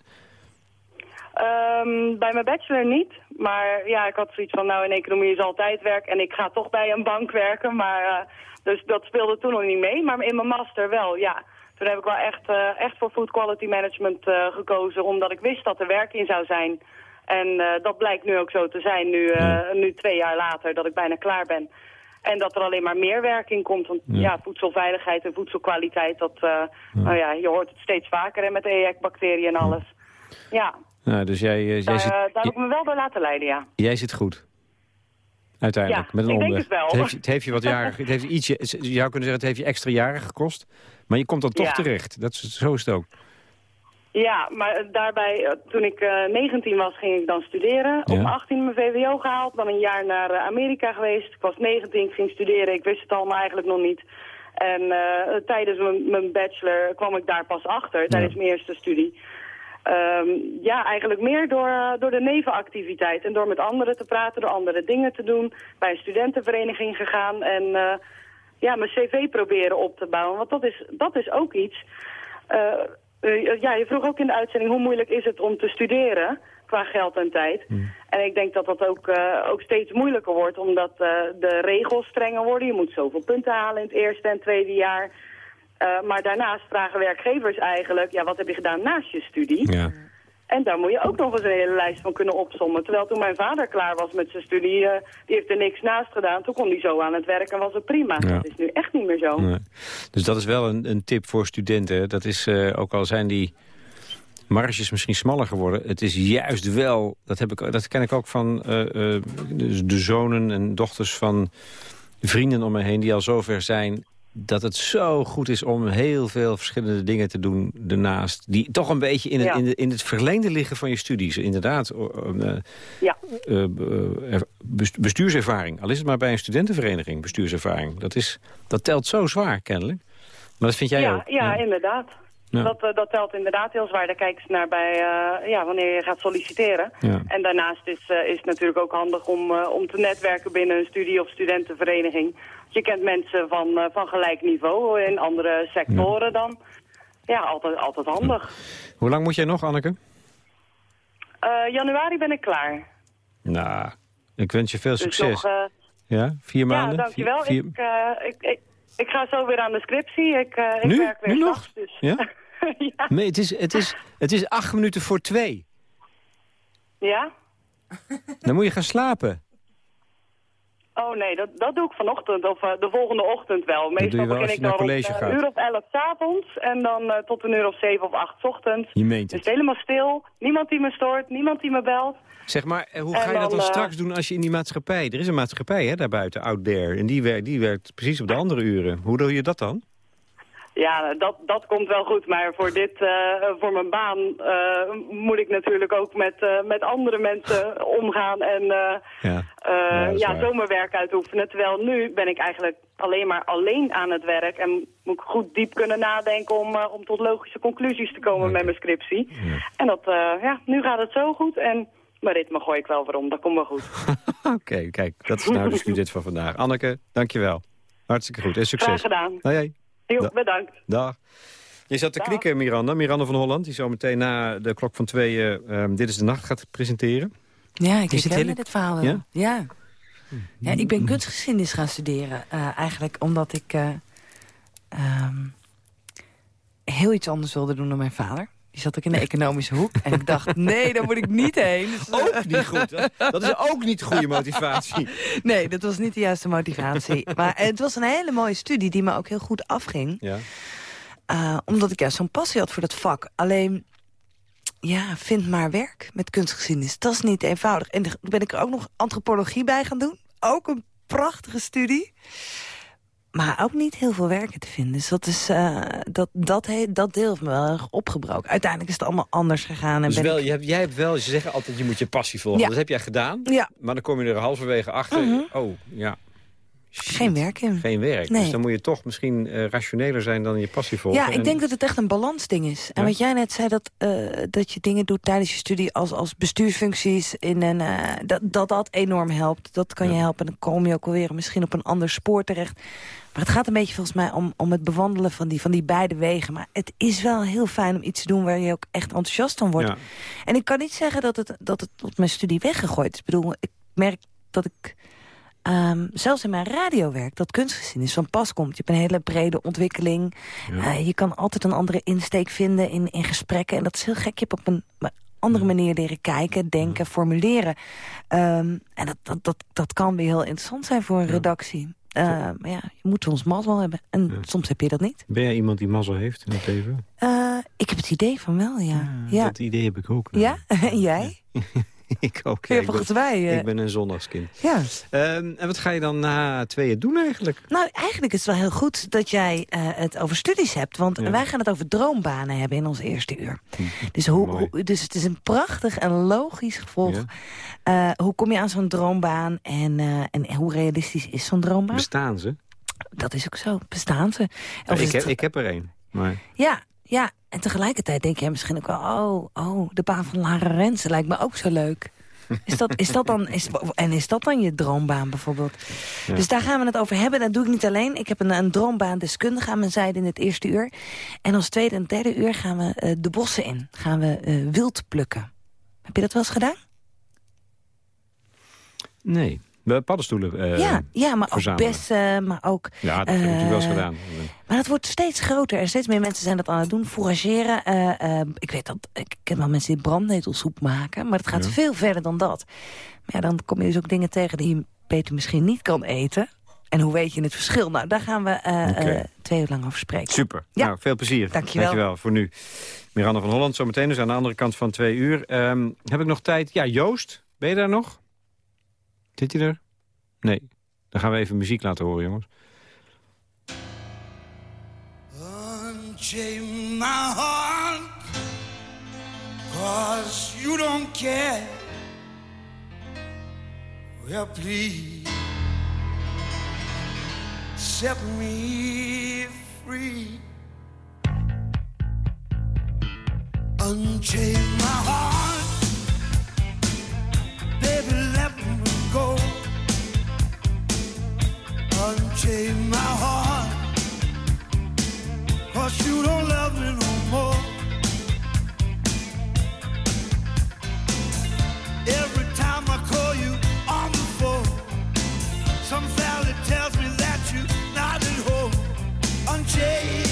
[SPEAKER 13] Ehm, bij mijn bachelor niet, maar ja, ik had zoiets van, nou in economie is altijd werk en ik ga toch bij een bank werken, maar eh, dus dat speelde toen nog niet mee. Maar in mijn master wel, ja. Toen heb ik wel echt, eh, echt voor food quality management eh, gekozen, omdat ik wist dat er werk in zou zijn. En eh, dat blijkt nu ook zo te zijn, nu, nu twee jaar later, dat ik bijna klaar ben. En dat er alleen maar meer werk in komt. Want ja, voedselveiligheid en voedselkwaliteit, dat, Nou ja, je hoort het steeds vaker hè, met EHEC-bacteriën en alles. Ja,
[SPEAKER 3] Nou, dus jij, jij,
[SPEAKER 13] daar,
[SPEAKER 3] zit,
[SPEAKER 13] daar heb ik me wel door laten leiden, ja.
[SPEAKER 3] jij zit goed. Uiteindelijk,
[SPEAKER 13] Ja,
[SPEAKER 3] met een
[SPEAKER 13] ik denk het wel.
[SPEAKER 3] Het heeft, het heeft je wat jaren, het heeft ietsje, je zou kunnen zeggen, het heeft je extra jaren gekost. Maar je komt dan toch
[SPEAKER 13] Ja.
[SPEAKER 3] terecht. Dat is, zo is het ook.
[SPEAKER 13] Ja, maar eh, daarbij, eh, toen ik eh 19 was, ging ik dan studeren. Op
[SPEAKER 3] Ja.
[SPEAKER 13] mijn 18 mijn VWO gehaald, dan een jaar naar eh, Amerika geweest. Ik was 19, ik ging studeren, ik wist het allemaal eigenlijk nog niet. En eh, tijdens mijn, bachelor kwam ik daar pas achter, tijdens mijn eerste studie. Ehm, ja, eigenlijk meer door, eh, door de nevenactiviteit en door met anderen te praten, door andere dingen te doen. Bij een studentenvereniging gegaan en eh, ja, mijn cv proberen op te bouwen. Want dat is, dat is ook iets. Eh, eh, ja, je vroeg ook in de uitzending hoe moeilijk is het om te studeren qua geld en tijd. En ik denk dat dat ook, eh, ook steeds moeilijker wordt, omdat de regels strenger worden. Je moet zoveel punten halen in het eerste en tweede jaar. Maar daarnaast vragen werkgevers eigenlijk, ja, wat heb je gedaan naast je studie?
[SPEAKER 3] Ja.
[SPEAKER 13] En daar moet je ook nog eens een hele lijst van kunnen opsommen. Terwijl toen mijn vader klaar was met zijn studie, eh, die heeft er niks naast gedaan. Toen kon hij zo aan het werk en was het prima.
[SPEAKER 3] Ja.
[SPEAKER 13] Dat is nu echt niet meer zo.
[SPEAKER 3] Nee. Dus dat is wel een, een tip voor studenten. Dat is, eh, ook al zijn die marges misschien smaller geworden... het is juist wel, dat, heb ik, dat ken ik ook van eh, de, de zonen en dochters van vrienden om me heen... die al zover zijn dat het zo goed is om heel veel verschillende dingen te doen daarnaast. Die toch een beetje in het,
[SPEAKER 13] Ja.
[SPEAKER 3] in, de, in het verleende liggen van je studies. Inderdaad, eh,
[SPEAKER 13] Ja.
[SPEAKER 3] eh, eh, best- bestuurservaring. Al is het maar bij een studentenvereniging, bestuurservaring. Dat, is, dat telt zo zwaar, kennelijk. Maar dat vind jij
[SPEAKER 13] ja,
[SPEAKER 3] ook?
[SPEAKER 13] Ja, inderdaad.
[SPEAKER 3] Ja.
[SPEAKER 13] Dat, eh, dat telt inderdaad heel zwaar. Daar kijken ze naar bij eh, ja, wanneer je gaat solliciteren.
[SPEAKER 3] Ja.
[SPEAKER 13] En daarnaast is, eh, is het natuurlijk ook handig om, om te netwerken binnen een studie- of studentenvereniging. Je kent mensen van, van gelijk niveau in andere sectoren dan. Ja, altijd, altijd handig.
[SPEAKER 3] Hoe lang moet jij nog, Anneke?
[SPEAKER 13] Januari ben ik klaar.
[SPEAKER 3] Nou, ik wens je veel
[SPEAKER 13] Dus
[SPEAKER 3] succes.
[SPEAKER 13] nog,
[SPEAKER 3] ja, vier maanden?
[SPEAKER 13] Ja, dankjewel.
[SPEAKER 3] Vier,
[SPEAKER 13] Ik, ik, ik, ik ga zo weer aan de scriptie. Ik, eh, ik
[SPEAKER 3] Nu?
[SPEAKER 13] werk weer
[SPEAKER 3] Nu nog?
[SPEAKER 13] s'nachts, Dus.
[SPEAKER 3] Ja?
[SPEAKER 13] ja.
[SPEAKER 3] Nee, het is, het, is, het is acht minuten voor twee.
[SPEAKER 13] ja?
[SPEAKER 3] Dan moet je gaan slapen.
[SPEAKER 13] Oh nee, dat, dat doe ik vanochtend of eh, de volgende ochtend wel. Meestal
[SPEAKER 3] doe je wel
[SPEAKER 13] begin
[SPEAKER 3] als
[SPEAKER 13] ik
[SPEAKER 3] je naar
[SPEAKER 13] dan
[SPEAKER 3] college
[SPEAKER 13] rond
[SPEAKER 3] gaat.
[SPEAKER 13] een uur of elf 's avonds en dan eh, tot een uur of zeven of acht 's ochtends.
[SPEAKER 3] Je meent
[SPEAKER 13] Dus
[SPEAKER 3] het.
[SPEAKER 13] helemaal stil, niemand die me stoort, niemand die me belt.
[SPEAKER 3] Zeg maar, eh, hoe
[SPEAKER 13] En
[SPEAKER 3] ga je dat
[SPEAKER 13] dan, eh,
[SPEAKER 3] straks doen als je in die maatschappij... Er is een maatschappij hè, daarbuiten, out there. En die werkt, die werkt precies op de andere uren. Hoe doe je dat dan?
[SPEAKER 13] Ja, dat, dat komt wel goed, maar voor dit, eh, voor mijn baan eh, moet ik natuurlijk ook met, eh, met andere mensen omgaan en
[SPEAKER 3] Ja,
[SPEAKER 13] ja, zo mijn werk uitoefenen. Terwijl nu ben ik eigenlijk alleen maar alleen aan het werk en moet ik goed diep kunnen nadenken om, om tot logische conclusies te komen met mijn scriptie. En dat, ja, nu gaat het zo goed en mijn ritme gooi ik wel weer om, dat komt wel goed.
[SPEAKER 3] Oké, kijk, dat is nou de student van vandaag. Anneke, dankjewel. Hartstikke goed en succes.
[SPEAKER 13] Graag gedaan.
[SPEAKER 3] Hoi, hoi.
[SPEAKER 13] Heel
[SPEAKER 3] Da-
[SPEAKER 13] bedankt.
[SPEAKER 3] Dag. Je zat te
[SPEAKER 13] Dag.
[SPEAKER 3] knikken, Miranda. Miranda van Holland, die zo meteen na de klok van tweeën... ehm, Dit is de Nacht gaat presenteren.
[SPEAKER 14] Ja, ik herken
[SPEAKER 3] hele-
[SPEAKER 14] dit verhaal wel.
[SPEAKER 3] Ja?
[SPEAKER 14] Ja? Ja. ik ben kunstgeschiedenis gaan studeren. eh, eigenlijk omdat ik eh, ehm, heel iets anders wilde doen dan mijn vader. Die zat ook in de economische hoek. En ik dacht, nee, daar moet ik niet heen. Dus, eh,
[SPEAKER 3] Ook niet goed. Dat is ook niet goede motivatie.
[SPEAKER 14] Nee, dat was niet de juiste motivatie. Maar het was een hele mooie studie die me ook heel goed afging.
[SPEAKER 3] Ja.
[SPEAKER 14] Eh, omdat ik ja, zo'n passie had voor dat vak. Alleen, ja, vind maar werk met kunstgeschiedenis. Dat is niet eenvoudig. En toen ben ik er ook nog antropologie bij gaan doen. Ook een prachtige studie. Maar ook niet heel veel werken te vinden. Dus dat, is, eh, dat, dat, he- dat deel heeft me wel erg opgebroken. Uiteindelijk is het allemaal anders gegaan. En
[SPEAKER 3] Dus
[SPEAKER 14] ben
[SPEAKER 3] wel,
[SPEAKER 14] ik-
[SPEAKER 3] je hebt, jij hebt wel, ze zeggen altijd je moet je passie volgen.
[SPEAKER 14] Ja.
[SPEAKER 3] Dat heb jij gedaan.
[SPEAKER 14] Ja.
[SPEAKER 3] Maar dan kom je er halverwege achter.
[SPEAKER 14] Mhm.
[SPEAKER 3] Oh, ja.
[SPEAKER 14] Geen werk in.
[SPEAKER 3] Geen werk.
[SPEAKER 14] Nee.
[SPEAKER 3] Dus dan moet je toch misschien eh, rationeler zijn dan je passie volgen.
[SPEAKER 14] Ja, ik
[SPEAKER 3] En-
[SPEAKER 14] denk dat het echt een balansding is. En
[SPEAKER 3] Ja.
[SPEAKER 14] wat jij net zei, dat, eh, dat je dingen doet tijdens je studie... als, als bestuursfuncties, in een, eh, dat, dat dat enorm helpt. Dat kan je helpen. Dan kom je ook alweer misschien op een ander spoor terecht. Maar het gaat een beetje volgens mij om, om het bewandelen van die, van die beide wegen. Maar het is wel heel fijn om iets te doen waar je ook echt enthousiast van wordt.
[SPEAKER 3] Ja.
[SPEAKER 14] En ik kan niet zeggen dat het, dat het tot mijn studie weggegooid is. Ik bedoel, ik merk dat ik... ehm, zelfs in mijn radiowerk, dat kunstgeschiedenis van pas komt. Je hebt een hele brede ontwikkeling. Eh, je kan altijd een andere insteek vinden in, in gesprekken. En dat is heel gek. Je hebt op een andere manier leren kijken, denken, formuleren. Ehm, en dat, dat, dat, dat kan weer heel interessant zijn voor een redactie. Uh, maar ja, je moet soms mazzel hebben. En soms heb je dat niet.
[SPEAKER 3] Ben jij iemand die mazzel heeft in het leven?
[SPEAKER 14] Uh, ik heb het idee van wel, ja. ja.
[SPEAKER 3] Dat idee heb ik ook.
[SPEAKER 14] Ja? en jij?
[SPEAKER 3] ik ook.
[SPEAKER 14] Ja, volgens mij. Uh...
[SPEAKER 3] Ik ben een zondagskind.
[SPEAKER 14] Ja.
[SPEAKER 3] Ehm, en wat ga je dan na tweeën doen eigenlijk?
[SPEAKER 14] Nou, eigenlijk is het wel heel goed dat jij uh, het over studies hebt. Want wij gaan het over droombanen hebben in ons eerste uur.
[SPEAKER 3] Hm.
[SPEAKER 14] Dus, hoe, hoe, dus het is een prachtig en logisch gevolg. Ja. hoe kom je aan zo'n droombaan en, en hoe realistisch is zo'n droombaan?
[SPEAKER 3] Bestaan ze?
[SPEAKER 14] Dat is ook zo. Bestaan ze?
[SPEAKER 3] Of ik, heb, ik heb er één. Maar...
[SPEAKER 14] Ja, ja, en tegelijkertijd denk je misschien ook wel... oh, oh de baan van Lara Rensen lijkt me ook zo leuk. Is dat, is dat dan, is, en is dat dan je droombaan bijvoorbeeld? Ja. Dus daar gaan we het over hebben. Dat doe ik niet alleen. Ik heb een, een droombaandeskundige aan mijn zijde in het eerste uur. En als tweede en derde uur gaan we uh, de bossen in. Gaan we uh, wild plukken. Heb je dat wel eens gedaan?
[SPEAKER 3] Nee. Paddenstoelen uh,
[SPEAKER 14] ja, ja, maar
[SPEAKER 3] verzamelen.
[SPEAKER 14] ook bessen, maar ook...
[SPEAKER 3] Ja, dat heb ik wel eens gedaan.
[SPEAKER 14] Maar dat wordt steeds groter. En steeds meer mensen zijn dat aan het doen. Fourageren. Uh, ik weet dat, ik ken wel mensen die brandnetelsoep maken. Maar het gaat ja. veel verder dan dat. Maar ja, dan kom je dus ook dingen tegen die je beter misschien niet kan eten. En hoe weet je het verschil? Nou, daar gaan we uh, okay. twee uur lang over spreken.
[SPEAKER 3] Super. Ja. Nou, veel plezier.
[SPEAKER 14] Dankjewel.
[SPEAKER 3] Dankjewel voor nu. Miranda van Holland, zometeen dus aan de andere kant van twee uur. Um, heb ik nog tijd? Ja, Joost, ben je daar nog? Zit hij er? Nee. Dan gaan we even muziek laten horen, jongens.
[SPEAKER 15] Unchain my heart Cause you don't care Well, please Set me free Unchain my heart My heart. Cause you don't love me no more. Every time I call you on the phone Some valley tells me that you're not at home. Unchain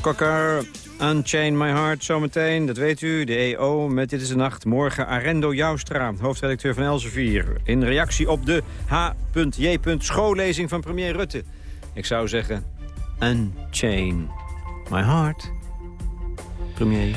[SPEAKER 3] Joe Unchain My Heart zometeen, dat weet u. De EO met Dit is de Nacht. Morgen Arendo Joustra, hoofdredacteur van Elsevier. In reactie op de H.J. schoollezing van premier Rutte. Ik zou zeggen, Unchain My Heart. Premier.